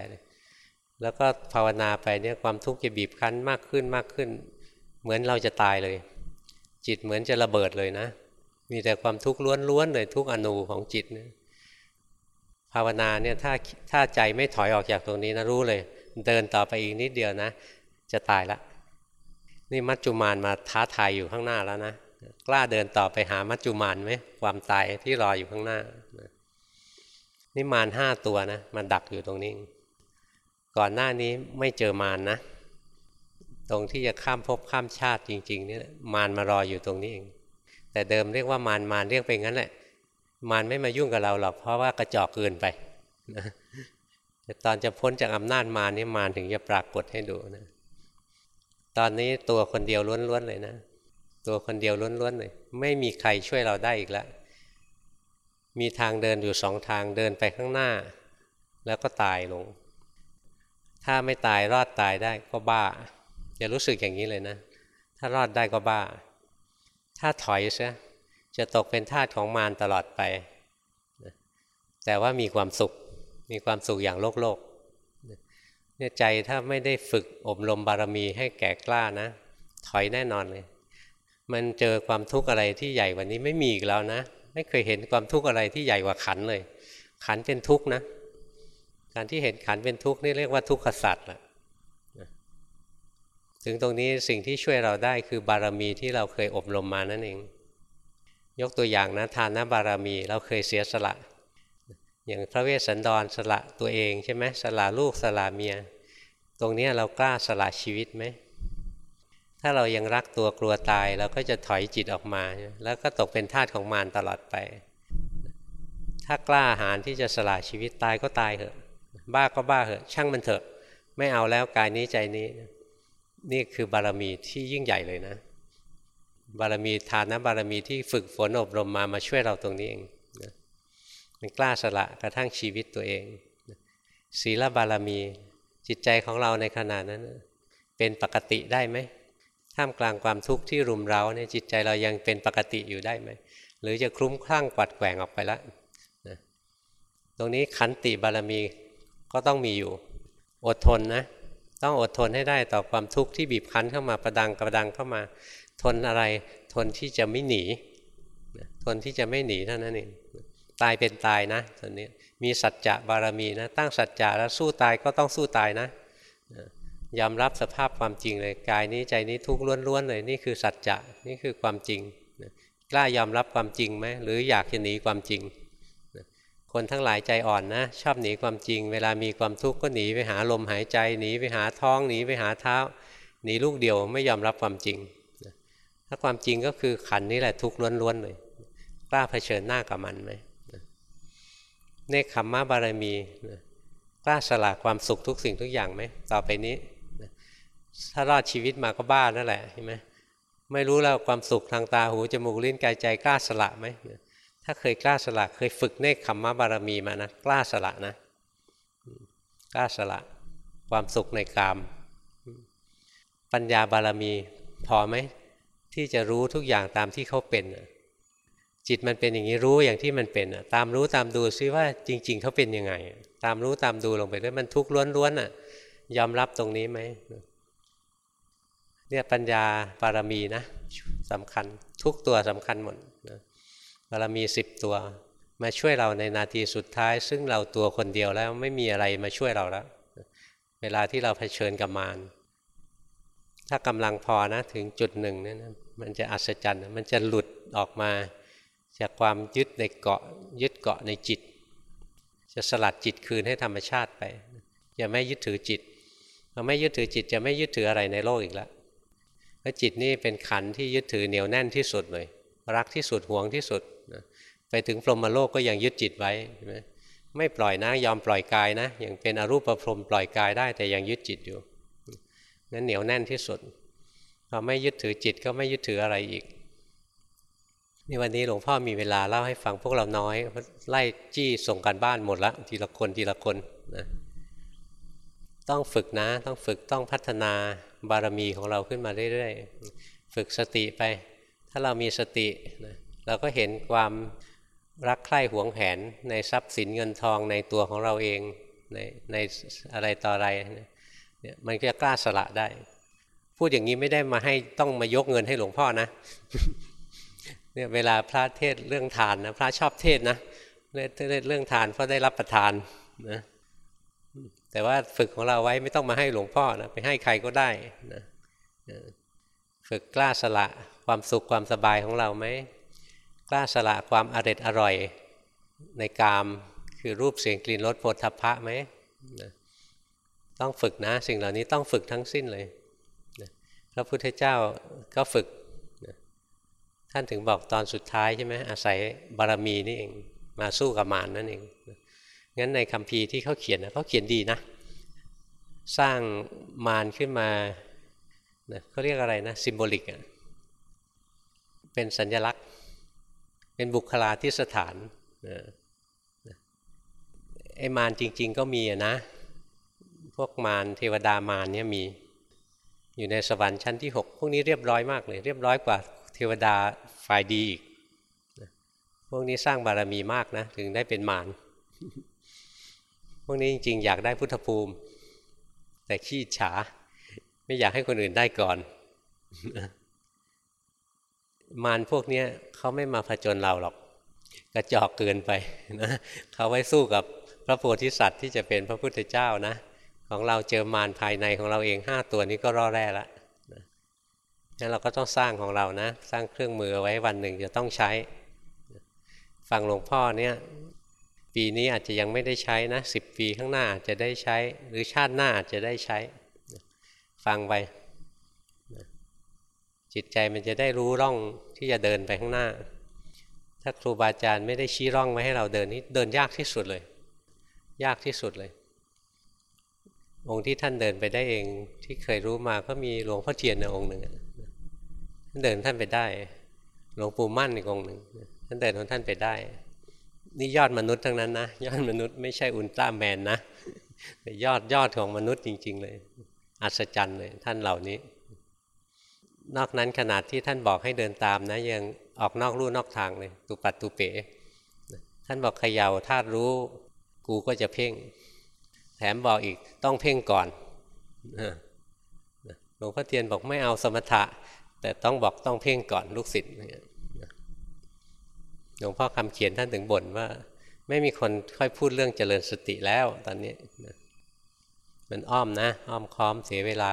แล้วก็ภาวนาไปเนี่ยความทุกข์จะบีบคั้นมากขึ้นมากขึ้น เหมือนเราจะตายเลย จิตเหมือนจะระเบิดเลยนะ มีแต่ความทุกข์ล้วนๆเลยทุกอนูของจิตนะภาวนาเนี่ยถ้าถ้าใจไม่ถอยออกจากตรงนี้นะรู้เลย เดินต่อไปอีกนิดเดียวนะ จะตายละนี่มัจจุมานมาท้าทายอยู่ข้างหน้าแล้วนะกล้าเดินต่อไปหามัจจุมานไหมความตายที่รออยู่ข้างหน้านี่มารห้าตัวนะมาดักอยู่ตรงนี้ ก่อนหน้านี้ไม่เจอมารนนะตรงที่จะข้ามภพข้ามชาติจริงๆนี่มารมารออยู่ตรงนี้เอง แต่เดิมเรียกว่ามารมารเรียกไปงั้นแหละ มารไม่มายุ่งกับเราหรอกเพราะว่ากระจอกเกินไปแต่ตอนจะพ้นจากอำนาจมารนี่มารถึงจะปรากฏให้ดูนะ ตอนนี้ตัวคนเดียวล้วนๆเลยนะ ตัวคนเดียวล้วนๆเลย ไม่มีใครช่วยเราได้อีกแล้ว มีทางเดินอยู่สองทางเดินไปข้างหน้า แล้วก็ตายลง ถ้าไม่ตายรอดตายได้ก็บ้าจะรู้สึกอย่างนี้เลยนะ ถ้ารอดได้ก็บ้า ถ้าถอยซะจะตกเป็นทาสของมารตลอดไป แต่ว่ามีความสุข มีความสุขอย่างโลกโลก เนี่ยใจถ้าไม่ได้ฝึกอบรมบารมีให้แก่กล้านะ ถอยแน่นอนเลย มันเจอความทุกข์อะไรที่ใหญ่กว่านี้ไม่มีอีกแล้วนะ ไม่เคยเห็นความทุกข์อะไรที่ใหญ่กว่าขันเลย ขันเป็นทุกข์นะ การที่เห็นขันเป็นทุกข์นี่เรียกว่าทุกขสัตว์ละถึงตรงนี้สิ่งที่ช่วยเราได้คือบารมีที่เราเคยอบรมมานั่นเอง ยกตัวอย่างนะทานบารมีเราเคยเสียสละ อย่างพระเวสสันดรสละตัวเองใช่ไหมสละลูกสละเมีย ตรงนี้เรากล้าสละชีวิตไหมถ้าเรายังรักตัวกลัวตายเราก็จะถอยจิตออกมา แล้วก็ตกเป็นทาสของมารตลอดไป ถ้ากล้าหาญที่จะสละชีวิตตายก็ตายเถอะ บ้าก็บ้าเถอะ ช่างมันเถอะ ไม่เอาแล้วกายนี้ใจนี้ นี่คือบารมีที่ยิ่งใหญ่เลยนะ บารมีทานนะบารมีที่ฝึกฝนอบรมมามาช่วยเราตรงนี้เอง มันกล้าสละกระทั่งชีวิตตัวเองศีลบารมีจิตใจของเราในขณะนั้น เป็นปกติได้ไหมท่ามกลางความทุกข์ที่รุมเร้าเนี่ยจิตใจเรายังเป็นปกติอยู่ได้ไหมหรือจะคลุ้มคลั่งกวัดแกว่งออกไปแล้วนะตรงนี้ขันติบารมีก็ต้องมีอยู่ อดทนนะ ต้องอดทนให้ได้ต่อความทุกข์ที่บีบคั้นเข้ามาประดังกระดังเข้ามา ทนอะไรทนที่จะไม่หนี ทนที่จะไม่หนีเท่านั้นเอง ตายเป็นตายนะตอนนี้มีสัจจะบารมีนะ ตั้งสัจจะแล้วสู้ตายก็ต้องสู้ตายนะยอมรับสภาพความจริงเลยกายนี้ใจนี้ทุกข์ล้วนๆเลยนี่คือสัจจะนี่คือความจริงกล้ายอมรับความจริงไหมหรืออยากจะหนีความจริง คนทั้งหลายใจอ่อนนะ ชอบหนีความจริง เวลามีความทุกข์ก็หนีไปหาลมหายใจหนีไปหาท้องหนีไปหาเท้าหนีลูกเดียวไม่ยอมรับความจริง ถ้าความจริงก็คือขันนี้แหละทุกข์ล้วนๆเลยกล้าเผชิญหน้ากับมันไหม เนคขมมะบารมีกล้าสละความสุขทุกสิ่งทุกอย่างไหมต่อไปนี้ถ้ารอดชีวิตมาก็บ้านั่นแหละใช่ไหมไม่รู้แล้วความสุขทางตาหูจมูกลิ้นกายใจกล้าสละไหมถ้าเคยกล้าสละเคยฝึกเนคขมมะบารมีมานะกล้าสละนะกล้าสละความสุขในกาม ปัญญาบารมีพอไหมที่จะรู้ทุกอย่างตามที่เขาเป็น จิตมันเป็นอย่างนี้รู้อย่างที่มันเป็นตามรู้ตามดูซิว่าจริง ๆเขาเป็นยังไง ตามรู้ตามดูลงไปด้วยมันทุกข์ล้วนๆอะ ยอมรับตรงนี้ไหมเนี่ยปัญญาบารมีนะสำคัญทุกตัวสำคัญหมดนะบารมีสิบตัว มาช่วยเราในนาทีสุดท้าย ซึ่งเราตัวคนเดียวแล้วไม่มีอะไรมาช่วยเราแล้ว เวลาที่เราเผชิญกับมารถ้ากำลังพอนะถึงจุดหนึ่งเนี่ยมันจะอัศจรรย์ มันจะหลุดออกมา จากความยึดในเกาะยึดเกาะในจิต จะสลัดจิตคืนให้ธรรมชาติไปอย่าไม่ยึดถือจิตเราไม่ยึดถือจิตจะไม่ยึดถืออะไรในโลกอีกแล้วเพราะจิตนี่เป็นขันที่ยึดถือเหนียวแน่นที่สุดเลย รักที่สุดห่วงที่สุดไปถึงพรหมโลกก็ยังยึดจิตไว้ไม่ปล่อยนะยอมปล่อยกายนะอย่างเป็นอรูปพรหมปล่อยกายได้แต่ยังยึดจิตอยู่นั้นเหนียวแน่นที่สุดพอไม่ยึดถือจิตก็ไม่ยึดถืออะไรอีก นี่วันนี้หลวงพ่อมีเวลาเล่าให้ฟังพวกเราน้อย ไล่จี้ส่งกันบ้านหมดละทีละคนทีละคนนะต้องฝึกนะ ต้องฝึกต้องพัฒนาบารมีของเราขึ้นมาเรื่อยๆ ฝึกสติไป ถ้าเรามีสตินะเราก็เห็นความรักใคร่หวงแหนในทรัพย์สินเงินทองในตัวของเราเองในในอะไรต่ออะไรเนี่ยมันก็จะกล้าสละได้ พูดอย่างนี้ไม่ได้มาให้ต้องมายกเงินให้หลวงพ่อนะ เนี่ยเวลาพระเทศเรื่องทานนะพระชอบเทศนะเรื่องทานเพราะได้รับประทานนะแต่ว่าฝึกของเราไว้ไม่ต้องมาให้หลวงพ่อนะไปให้ใครก็ได้นะฝึกกล้าสละความสุขความสบายของเราไหมกล้าสละความอร็ดอร่อยในกามคือรูปเสียงกลิ่นรสโผฏฐัพพะไหมนะต้องฝึกนะ สิ่งเหล่านี้ต้องฝึกทั้งสิ้นเลยนะพระพุทธเจ้าก็ฝึก ท่านถึงบอกตอนสุดท้ายใช่ไหมอาศัยบารมีนี่เองมาสู้กับมารนนั่นเอง งั้นในคำพีที่เขาเขียนนะเขาเขียนดีนะ สร้างมารขึ้นมาเขาเรียกอะไรนะซิมโบลิกเป็นสัญลักษณ์ เป็นบุคลาที่สถานไอ้มารจริง ๆ ก็มีนะ พวกมารเทวดามารเนี่ยมีอยู่ในสวรรค์ชั้นที่หกพวกนี้เรียบร้อยมากเลย เรียบร้อยกว่า เทวดาฝ่ายดีอีกพวกนี้สร้างบารมีมากนะ ถึงได้เป็นมารพวกนี้จริงๆ อยากได้พุทธภูมิ แต่ขี้ฉา ไม่อยากให้คนอื่นได้ก่อน มารพวกนี้เขาไม่มาผจญเราหรอก กระจอกเกินไปนะเขาไว้สู้กับพระโพธิสัตว์ที่จะเป็นพระพุทธเจ้านะ ของเราเจอมารภายในของเราเองห้าตัวนี้ก็รอแร่ละ งั้นเราก็ต้องสร้างของเรานะ สร้างเครื่องมือไว้วันหนึ่งจะต้องใช้ ฟังหลวงพ่อเนี่ยปีนี้อาจจะยังไม่ได้ใช้นะสิบปีข้างหน้าอาจจะได้ใช้ หรือชาติหน้าอาจจะได้ใช้ ฟังไปจิตใจมันจะได้รู้ร่องที่จะเดินไปข้างหน้า ถ้าครูบาอาจารย์ไม่ได้ชี้ร่องไว้ให้เราเดินนี่เดินยากที่สุดเลย ยากที่สุดเลย องค์ที่ท่านเดินไปได้เองที่เคยรู้มาก็มีหลวงพ่อเทียนในองค์หนึ่ง ท่านเดินท่านไปได้ หลวงปู่มั่นอีกองหนึ่งท่านเดินของท่านไปได้ นี่ยอดมนุษย์ทั้งนั้นนะ ยอดมนุษย์ไม่ใช่อุลตร้าแมนนะแต่ยอดยอดของมนุษย์จริง ๆ เลย อัศจรรย์เลยท่านเหล่านี้ นอกนั้นขนาดที่ท่านบอกให้เดินตามนะ ยังออกนอกลู่นอกทางเลยตุปัดตุเป๋ท่านบอกขยาวธาตุรู้ กูก็จะเพ่ง แถมบอกอีกต้องเพ่งก่อนหลวงพ่อเทียนบอกไม่เอาสมถะ แต่ต้องบอกต้องเพ่งก่อนลูกศิษย์หลวงพ่อคำเขียนท่านถึงบ่นว่า ไม่มีคนค่อยพูดเรื่องเจริญสติแล้วตอนนี้มันอ้อมนะ อ้อมค้อมเสียเวลา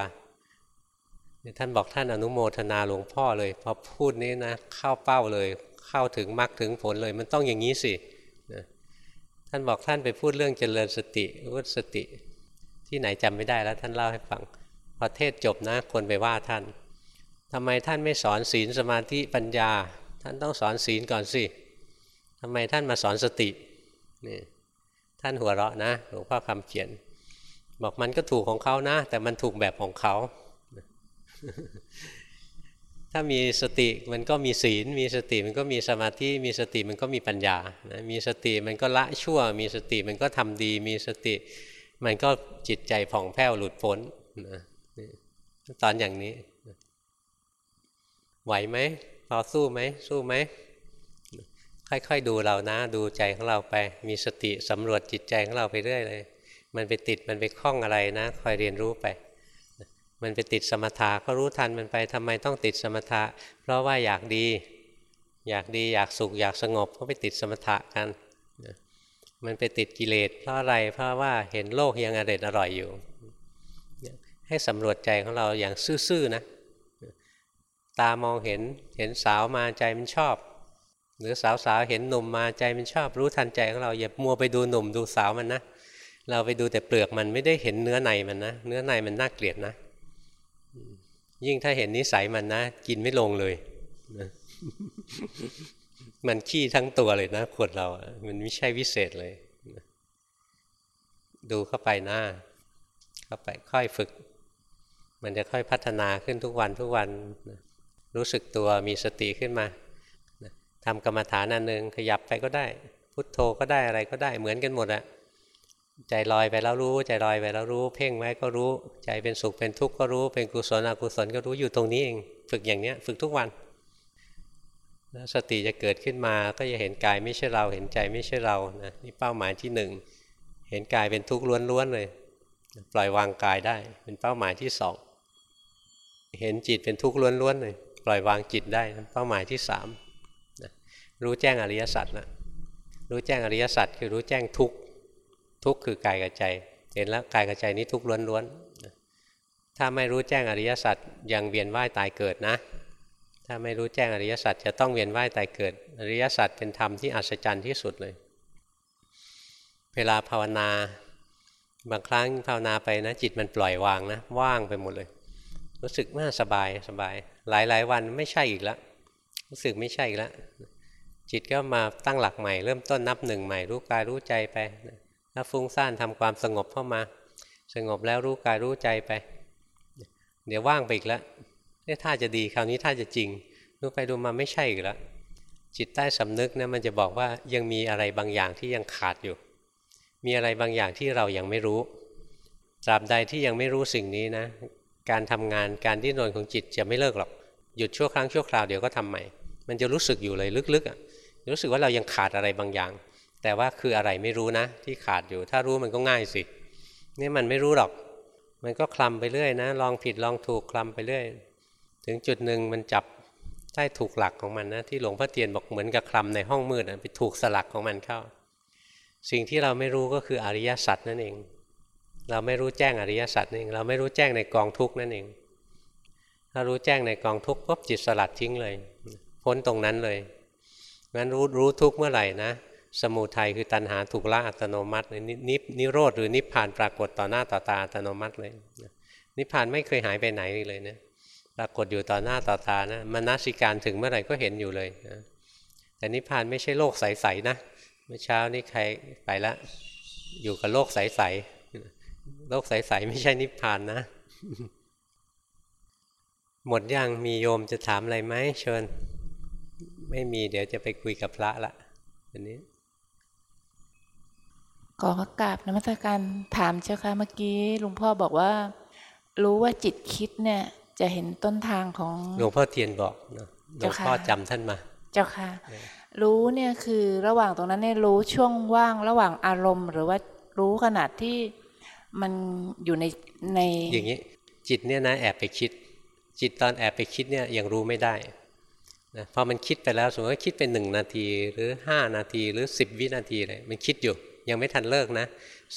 ท่านบอกท่านอนุโมทนาหลวงพ่อเลย พอพูดนี้นะเข้าเป้าเลย เข้าถึงมรรคถึงผลเลย มันต้องอย่างนี้สิท่านบอกท่านไปพูดเรื่องเจริญสติวุฒสติ ที่ไหนจำไม่ได้แล้วท่านเล่าให้ฟังพอเทศจบนะ คนไปว่าท่าน ทำไมท่านไม่สอนศีลสมาธิปัญญา ท่านต้องสอนศีลก่อนสิทำไมท่านมาสอนสตินี่ท่านหัวเราะนะหลวงพ่อคำเขียน บอกมันก็ถูกของเขานะ แต่มันถูกแบบของเขา ถ้ามีสติมันก็มีศีล มีสติมันก็มีสมาธิมีสติมันก็มีปัญญานะมีสติมันก็ละชั่ว มีสติมันก็ทำดี มีสติมันก็จิตใจผ่องแผ้วหลุดพ้นนะตอนอย่างนี้ ไหวไหมพอสู้ไหมสู้ไหมค่อยๆดูเรานะ ดูใจของเราไป มีสติสำรวจจิตใจของเราไปเรื่อยเลย มันไปติดมันไปคล้องอะไรนะ คอยเรียนรู้ไป มันไปติดสมถะก็รู้ทันมันไปทำไมต้องติดสมถะ เพราะว่าอยากดี อยากดีอยากสุขอยากสงบก็ไปติดสมถะกัน มันไปติดกิเลสเพราะอะไรเพราะว่าเห็นโลกยังอร่อยอร่อยอยู่ ให้สำรวจใจของเราอย่างซื่อๆนะ ตามองเห็นเห็นสาวมาใจมันชอบ หรือสาวๆเห็นหนุ่มมาใจมันชอบ รู้ทันใจของเราอย่ามัวไปดูหนุ่มดูสาวมันนะเราไปดูแต่เปลือกมันไม่ได้เห็นเนื้อในมันนะเนื้อในมันน่าเกลียดนะ ยิ่งถ้าเห็นนิสัยมันนะ กินไม่ลงเลยมันขี้ทั้งตัวเลยนะคนเรา มันไม่ใช่วิเศษเลย ดูเข้าไปน้าเข้าไปค่อยฝึก มันจะค่อยพัฒนาขึ้นทุกวันทุกวัน รู้สึกตัวมีสติขึ้นมาทำกรรมฐานอันหนึ่งขยับไปก็ได้ พุทโธก็ได้อะไรก็ได้เหมือนกันหมดอะใจลอยไปแล้วรู้ ใจลอยไปแล้วรู้ เพ่งไว้ก็รู้ ใจเป็นสุขเป็นทุกข์ก็รู้ เป็นกุศลอกุศลก็รู้อยู่ตรงนี้เอง ฝึกอย่างเนี้ยฝึกทุกวันแล้วสติจะเกิดขึ้นมาก็จะเห็นกายไม่ใช่เราเห็นใจไม่ใช่เรานะนี่เป้าหมายที่หนึ่งเห็นกายเป็นทุกข์ล้วนๆเลย ปล่อยวางกายได้ เป็นเป้าหมายที่สองเห็นจิตเป็นทุกข์ล้วนๆเลย ปล่อยวางจิตได้เป้าหมายที่สามรู้แจ้งอริยสัจนะรู้แจ้งอริยสัจคือรู้แจ้งทุกทุกคือกายกับใจ เห็นแล้วกายกับใจนี้ทุกข์ล้วนๆถ้าไม่รู้แจ้งอริยสัจยังเวียนว่ายตายเกิดนะ ถ้าไม่รู้แจ้งอริยสัจจะต้องเวียนว่ายตายเกิด อริยสัจเป็นธรรมที่อัศจรรย์ที่สุดเลย เวลาภาวนาบางครั้งภาวนาไปนะจิตมันปล่อยวางนะว่างไปหมดเลย รู้สึกว่าสบายสบายหลายหลายวันไม่ใช่อีกแล้วรู้สึกไม่ใช่อีกแล้วจิตก็มาตั้งหลักใหม่เริ่มต้นนับหนึ่งใหม่รู้กายรู้ใจไปถ้าฟุ้งซ่านทำความสงบเข้ามา สงบแล้วรู้กายรู้ใจไป เดี๋ยวว่างไปอีกแล้วนี่ถ้าจะดีคราวนี้ถ้าจะจริงรู้ไปดูมาไม่ใช่อีกแล้วจิตใต้สำนึกนะมันจะบอกว่ายังมีอะไรบางอย่างที่ยังขาดอยู่ มีอะไรบางอย่างที่เรายังไม่รู้ตราบใดที่ยังไม่รู้สิ่งนี้นะ การทำงานการดิ้นรนของจิตจะไม่เลิกหรอก หยุดชั่วครั้งชั่วคราวเดี๋ยวก็ทำใหม่ มันจะรู้สึกอยู่เลยลึกๆอะรู้สึกว่าเรายังขาดอะไรบางอย่าง แต่ว่าคืออะไรไม่รู้นะ ที่ขาดอยู่ ถ้ารู้มันก็ง่ายสินี่มันไม่รู้หรอก มันก็คลำไปเรื่อยนะ ลองผิดลองถูกคลำไปเรื่อย ถึงจุดหนึ่งมันจับได้ถูกหลักของมันนะที่หลวงพ่อเตียนบอกเหมือนกับคลำในห้องมืดไปถูกสลักของมันเข้า สิ่งที่เราไม่รู้ก็คืออริยสัจนั่นเอง เราไม่รู้แจ้งอริยสัจนั่นเองเราไม่รู้แจ้งในกองทุกนั่นเองถ้ารู้แจ้งในกองทุกปุ๊บจิตสลัดทิ้งเลย พ้นตรงนั้นเลยงั้นรู้รู้ทุกเมื่อไหร่นะสมุทัยคือตัณหาถูกละอัตโนมัติเลยนินิโรธหรือนิพพานปรากฏต่อหน้าต่อตาอัตโนมัติเลยนิพพานไม่เคยหายไปไหนเลยนะปรากฏอยู่ต่อหน้าต่อตานะมนสิการถึงเมื่อไหร่ก็เห็นอยู่เลยนะแต่นิพพานไม่ใช่โลกใสๆนะเมื่อเช้านี้ใครไปแล้วอยู่กับโลกใสๆ โลกใสๆไม่ใช่นิพพานนะ หมดยังมีโยมจะถามอะไรไหมเชิญ ไม่มีเดี๋ยวจะไปคุยกับพระละอันนี้ขอกราบนมัสการถามเจ้าค่ะเมื่อกี้หลวงพ่อบอกว่า รู้ว่าจิตคิดเนี่ย จะเห็นต้นทางของหลวงพ่อเทียนบอกนะหลวงพ่อจำท่านมา เจ้าค่ะ รู้เนี่ยคือระหว่างตรงนั้นเนี่ยรู้ช่วงว่างระหว่างอารมณ์ หรือว่ารู้ขนาดที่ มันอยู่ในในอย่างนี้จิตเนี่ยนะแอบไปคิด จิตตอนแอบไปคิดเนี่ยยังรู้ไม่ได้นะพอมันคิดไปแล้วสมมติว่าคิดเป็นหนึ่งนาทีหรือ 5 นาทีหรือ 10 วินาทีเลยมันคิดอยู่ ยังไม่ทันเลิกนะ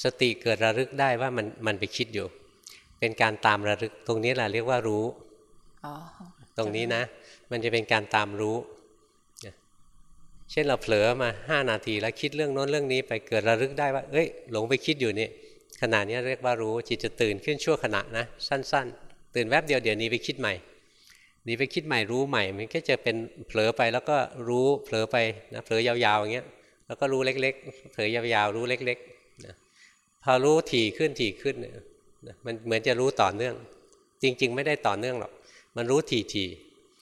สติเกิดระลึกได้ว่ามันมันไปคิดอยู่ เป็นการตามระลึกตรงนี้แหละเรียกว่ารู้ตรงนี้นะ มันจะเป็นการตามรู้ เช่นเราเผลอมา 5 นาทีแล้วคิดเรื่องโน้นเรื่องนี้ไปเกิดระลึกได้ว่า เอ้ย หลงไปคิดอยู่นี่ ขณะนี้เรียกว่ารู้จิตจะตื่นขึ้นชั่วขณะนะสั้น ๆ ตื่นแวบเดียวเดี๋ยวนี้ไปคิดใหม่นี่ไปคิดใหม่รู้ใหม่ มันก็จะเป็นเผลอไปแล้วก็รู้เผลอไปนะเผลอยาวๆอย่างเงี้ยแล้วก็รู้เล็ก ๆ เผลอยาวๆรู้เล็กๆนะพอรู้ถี่ขึ้นถี่ขึ้นนี่ยมันเหมือนจะรู้ต่อเนื่อง จริง ๆ ไม่ได้ต่อเนื่องหรอกมันรู้ถี่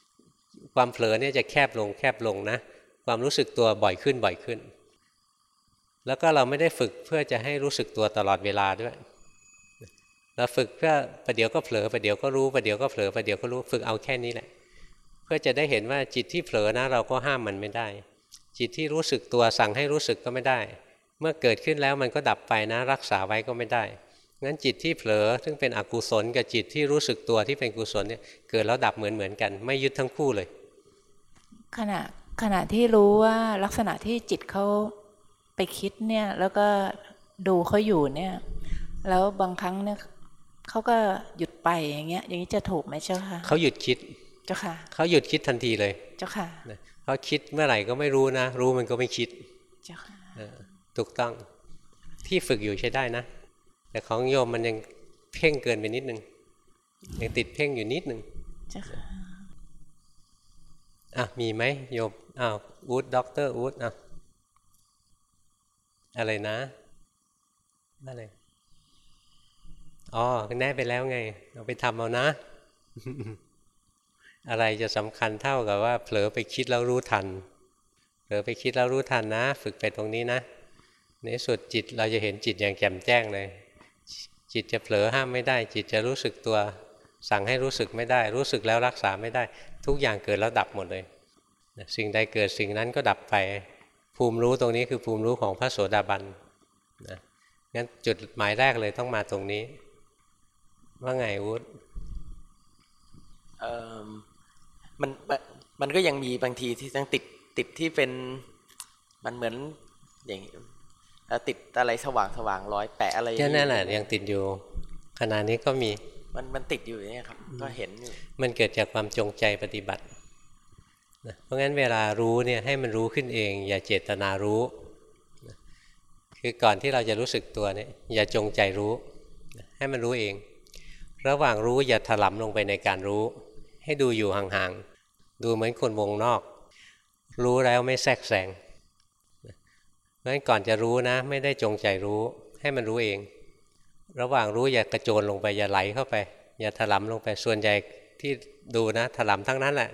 ๆความเผลอเนี่ยจะแคบลงแคบลงนะ ความรู้สึกตัวบ่อยขึ้นบ่อยขึ้น แล้วก็เราไม่ได้ฝึกเพื่อจะให้รู้สึกตัวตลอดเวลาด้วย เราฝึกเพื่อประเดี๋ยวก็เผลอประเดี๋ยวก็รู้ประเดี๋ยวก็เผลอประเดี๋ยวก็รู้ฝึกเอาแค่นี้แหละ เพื่อจะได้เห็นว่าจิตที่เผลอนะเราก็ห้ามมันไม่ได้ จิตที่รู้สึกตัวสั่งให้รู้สึกก็ไม่ได้ เมื่อเกิดขึ้นแล้วมันก็ดับไปนะ รักษาไว้ก็ไม่ได้งั้นจิตที่เผลอซึ่งเป็นอกุศลกับจิตที่รู้สึกตัวที่เป็นกุศลเนี่ยเกิดแล้วดับเหมือนเหมือนกัน ไม่ยึดทั้งคู่เลย ขณะขณะที่รู้ว่าลักษณะที่จิตเขา ไปคิดเนี่ย แล้วก็ดูเขาอยู่เนี่ย แล้วบางครั้งเนี่ยเขาก็หยุดไปอย่างเงี้ย อย่างนี้จะถูกไหมเจ้าค่ะเขาหยุดคิดเจ้าค่ะเขาหยุดคิดทันทีเลย เจ้าค่ะเขาคิดเมื่อไหร่ก็ไม่รู้นะ รู้มันก็ไม่คิด เจ้าค่ะถูกต้องที่ฝึกอยู่ใช้ได้นะ แต่ของโยมมันยังเพ่งเกินไปนิดนึงยังติดเพ่งอยู่นิดนึงเจ้าค่ะอะมีไหมโยมอ้าวอูดด็อกเตอร์อูดอะ อะไรนะอะไรอ๋อแน่ไปแล้วไง เอาไปทำเอานะ อะไรจะสำคัญเท่ากับว่าเผลอไปคิดแล้วรู้ทัน เผลอไปคิดแล้วรู้ทันนะ ฝึกไปตรงนี้นะ ในสุดจิตเราจะเห็นจิตอย่างแจ่มแจ้งเลย จิตจะเผลอห้ามไม่ได้ จิตจะรู้สึกตัว สั่งให้รู้สึกไม่ได้ รู้สึกแล้วรักษาไม่ได้ ทุกอย่างเกิดแล้วดับหมดเลย สิ่งใดเกิดสิ่งนั้นก็ดับไป ภูมิรู้ตรงนี้คือภูมิรู้ของพระโสดาบันนะงั้นจุดหมายแรกเลยต้องมาตรงนี้ ว่าไงวุฒิเออมันมันก็ยังมีบางทีที่ยังติดติดที่เป็นมันเหมือนอย่างนี้แล้วติดอะไรสว่างสว่างๆร้อยแปะอะไรแค่นั้นแหละยังติดอยู่ขณะนี้ก็มีมันมันติดอยู่เนี่ยครับ ก็เห็นอยู่มันเกิดจากความจงใจปฏิบัติ นะเพราะงั้นเวลารู้เนี่ยให้มันรู้ขึ้นเอง อย่าเจตนารู้นะคือก่อนที่เราจะรู้สึกตัวเนี่ยอย่าจงใจรู้นะให้มันรู้เอง ระหว่างรู้อย่าถลำลงไปในการรู้ ให้ดูอยู่ห่างๆดูเหมือนคนวงนอก รู้แล้วไม่แทรกแซงเพราะฉะนั้นก่อนจะรู้นะ ไม่ได้จงใจรู้ ให้มันรู้เอง ระหว่างรู้อย่ากระโจนลงไปอย่าไหลเข้าไป อย่าถลำลงไปส่วนใหญ่ที่ดูนะถลำทั้งนั้นแหละ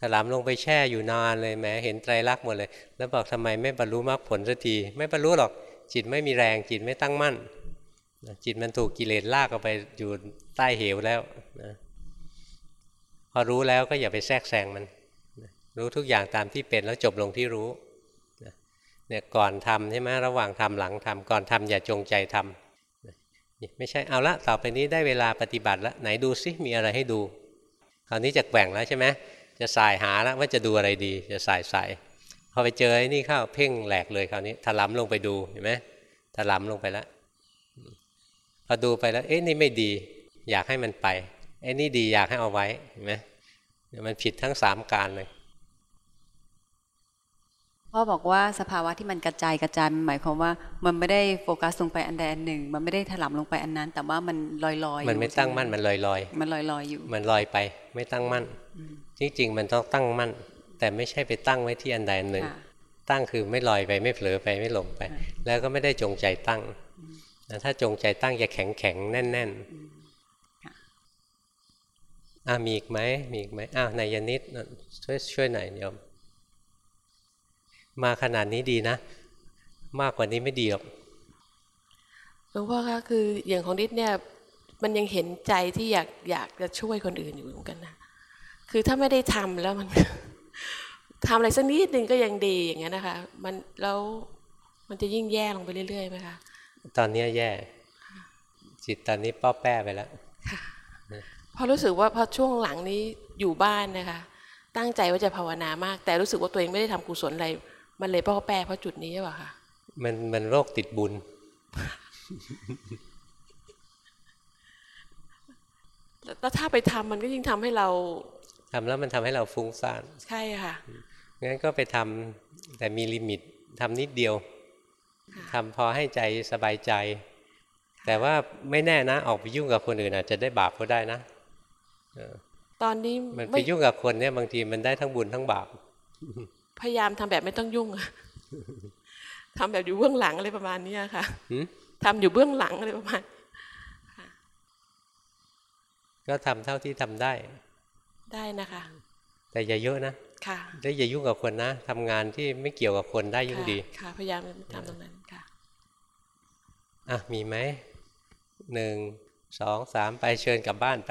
ถลำลงไปแช่อยู่นานเลยแหมเห็นไตรลักษณ์หมดเลย แล้วบอกทำไมไม่บรรลุมรรคผลสักทีไม่บรรลุหรอกจิตไม่มีแรงจิตไม่ตั้งมั่น จิตมันถูกกิเลสลากเอาไปอยู่ใต้เหวแล้วนะพอรู้แล้วก็อย่าไปแทรกแซงมัน รู้ทุกอย่างตามที่เป็นแล้วจบลงที่รู้เนี่ยก่อนทำใช่ไหมระหว่างทำหลังทำก่อนทำอย่าจงใจทำไม่ใช่เอาละต่อไปนี้ได้เวลาปฏิบัติแล้วไหนดูซิมีอะไรให้ดูคราวนี้จะแกว่งแล้วใช่ไหม จะสายหาแล้วว่าจะดูอะไรดี จะสายสายพอไปเจอไอ้นี่เข้าเพ่งแหลกเลยคราวนี้ถลำลงไปดูเห็นไหมถลำลงไปแล้วพอดูไปแล้ว เอ๊ะนี่ไม่ดี อยากให้มันไปไอ้นี่ดีอยากให้เอาไว้เห็นไหมมันผิดทั้งสามการเลยพ่อบอกว่าสภาวะที่มันกระจายกระจายมันหมายความว่า มันไม่ได้โฟกัสลงไปอันใดอันหนึ่ง มันไม่ได้ถลำลงไปอันนั้น แต่ว่ามันลอยๆอยมันไม่ตั้งมั่นมันลอยลอยมันลอยๆอยู่ มันลอยไป ไม่ตั้งมั่น จริงๆ มันต้องตั้งมั่น แต่ไม่ใช่ไปตั้งไว้ที่อันใดอันหนึ่งค่ะตั้งคือไม่ลอยไปไม่เผลอไปไม่หลงไปค่ะแล้วก็ไม่ได้จงใจตั้งนะถ้าจงใจตั้งจะแข็งแข็งๆแน่นแน่นค่ะอะมีอีกไหมมีอีกไหมอ้าวนายนิดช่วยช่วยหน่อยโยมมาขนาดนี้ดีนะ มากกว่านี้ไม่ดีหรอกหลวงพ่อคะคืออย่างของนิดเนี่ย มันยังเห็นใจที่อยากอยากจะช่วยคนอื่นอยู่เหมือนกันนะ คือถ้าไม่ได้ทำแล้วมันทำอะไรสักนิดหนึ่งก็ยังดีอย่างเงี้ยนะคะ มันแล้วมันจะยิ่งแย่ลงไปเรื่อยๆไหมคะตอนเนี้ยแย่ จิตตอนนี้ป้อแป้ไปแล้วเพราะรู้สึกว่าพอช่วงหลังนี้อยู่บ้านนะคะ ตั้งใจว่าจะภาวนามาก แต่รู้สึกว่าตัวเองไม่ได้ทำกุศลอะไร มันเลยป้อแป้เพราะจุดนี้หรือเปล่าคะมันมันโรคติดบุญ แล้วถ้าไปทำมันก็ยิ่งทำให้เรา ทำแล้วมันทำให้เราฟุ้งซ่านใช่ค่ะงั้นก็ไปทำแต่มีลิมิตทำนิดเดียวทำพอให้ใจสบายใจ แต่ว่าไม่แน่นะออกไปยุ่งกับคนอื่นอาจจะได้บาปก็ได้นะเออตอนนี้มันไปไม่ยุ่งกับคนเนี่ยบางทีมันได้ทั้งบุญทั้งบาปพยายามทำแบบไม่ต้องยุ่งอะทำแบบอยู่เบื้องหลังอะไรประมาณเนี้ยค่ะหืมทำอยู่เบื้องหลังอะไรประมาณก็ทำเท่าที่ทำได้ ได้นะคะ แต่อย่าเยอะนะค่ะได้อย่ายุ่งกับคนนะทำงานที่ไม่เกี่ยวกับคนได้ยิ่งค่ะดีค่ะพยายามทำตรงนั้นค่ะอะมีไหมหนึ่งสองสามไปเชิญกลับบ้านไป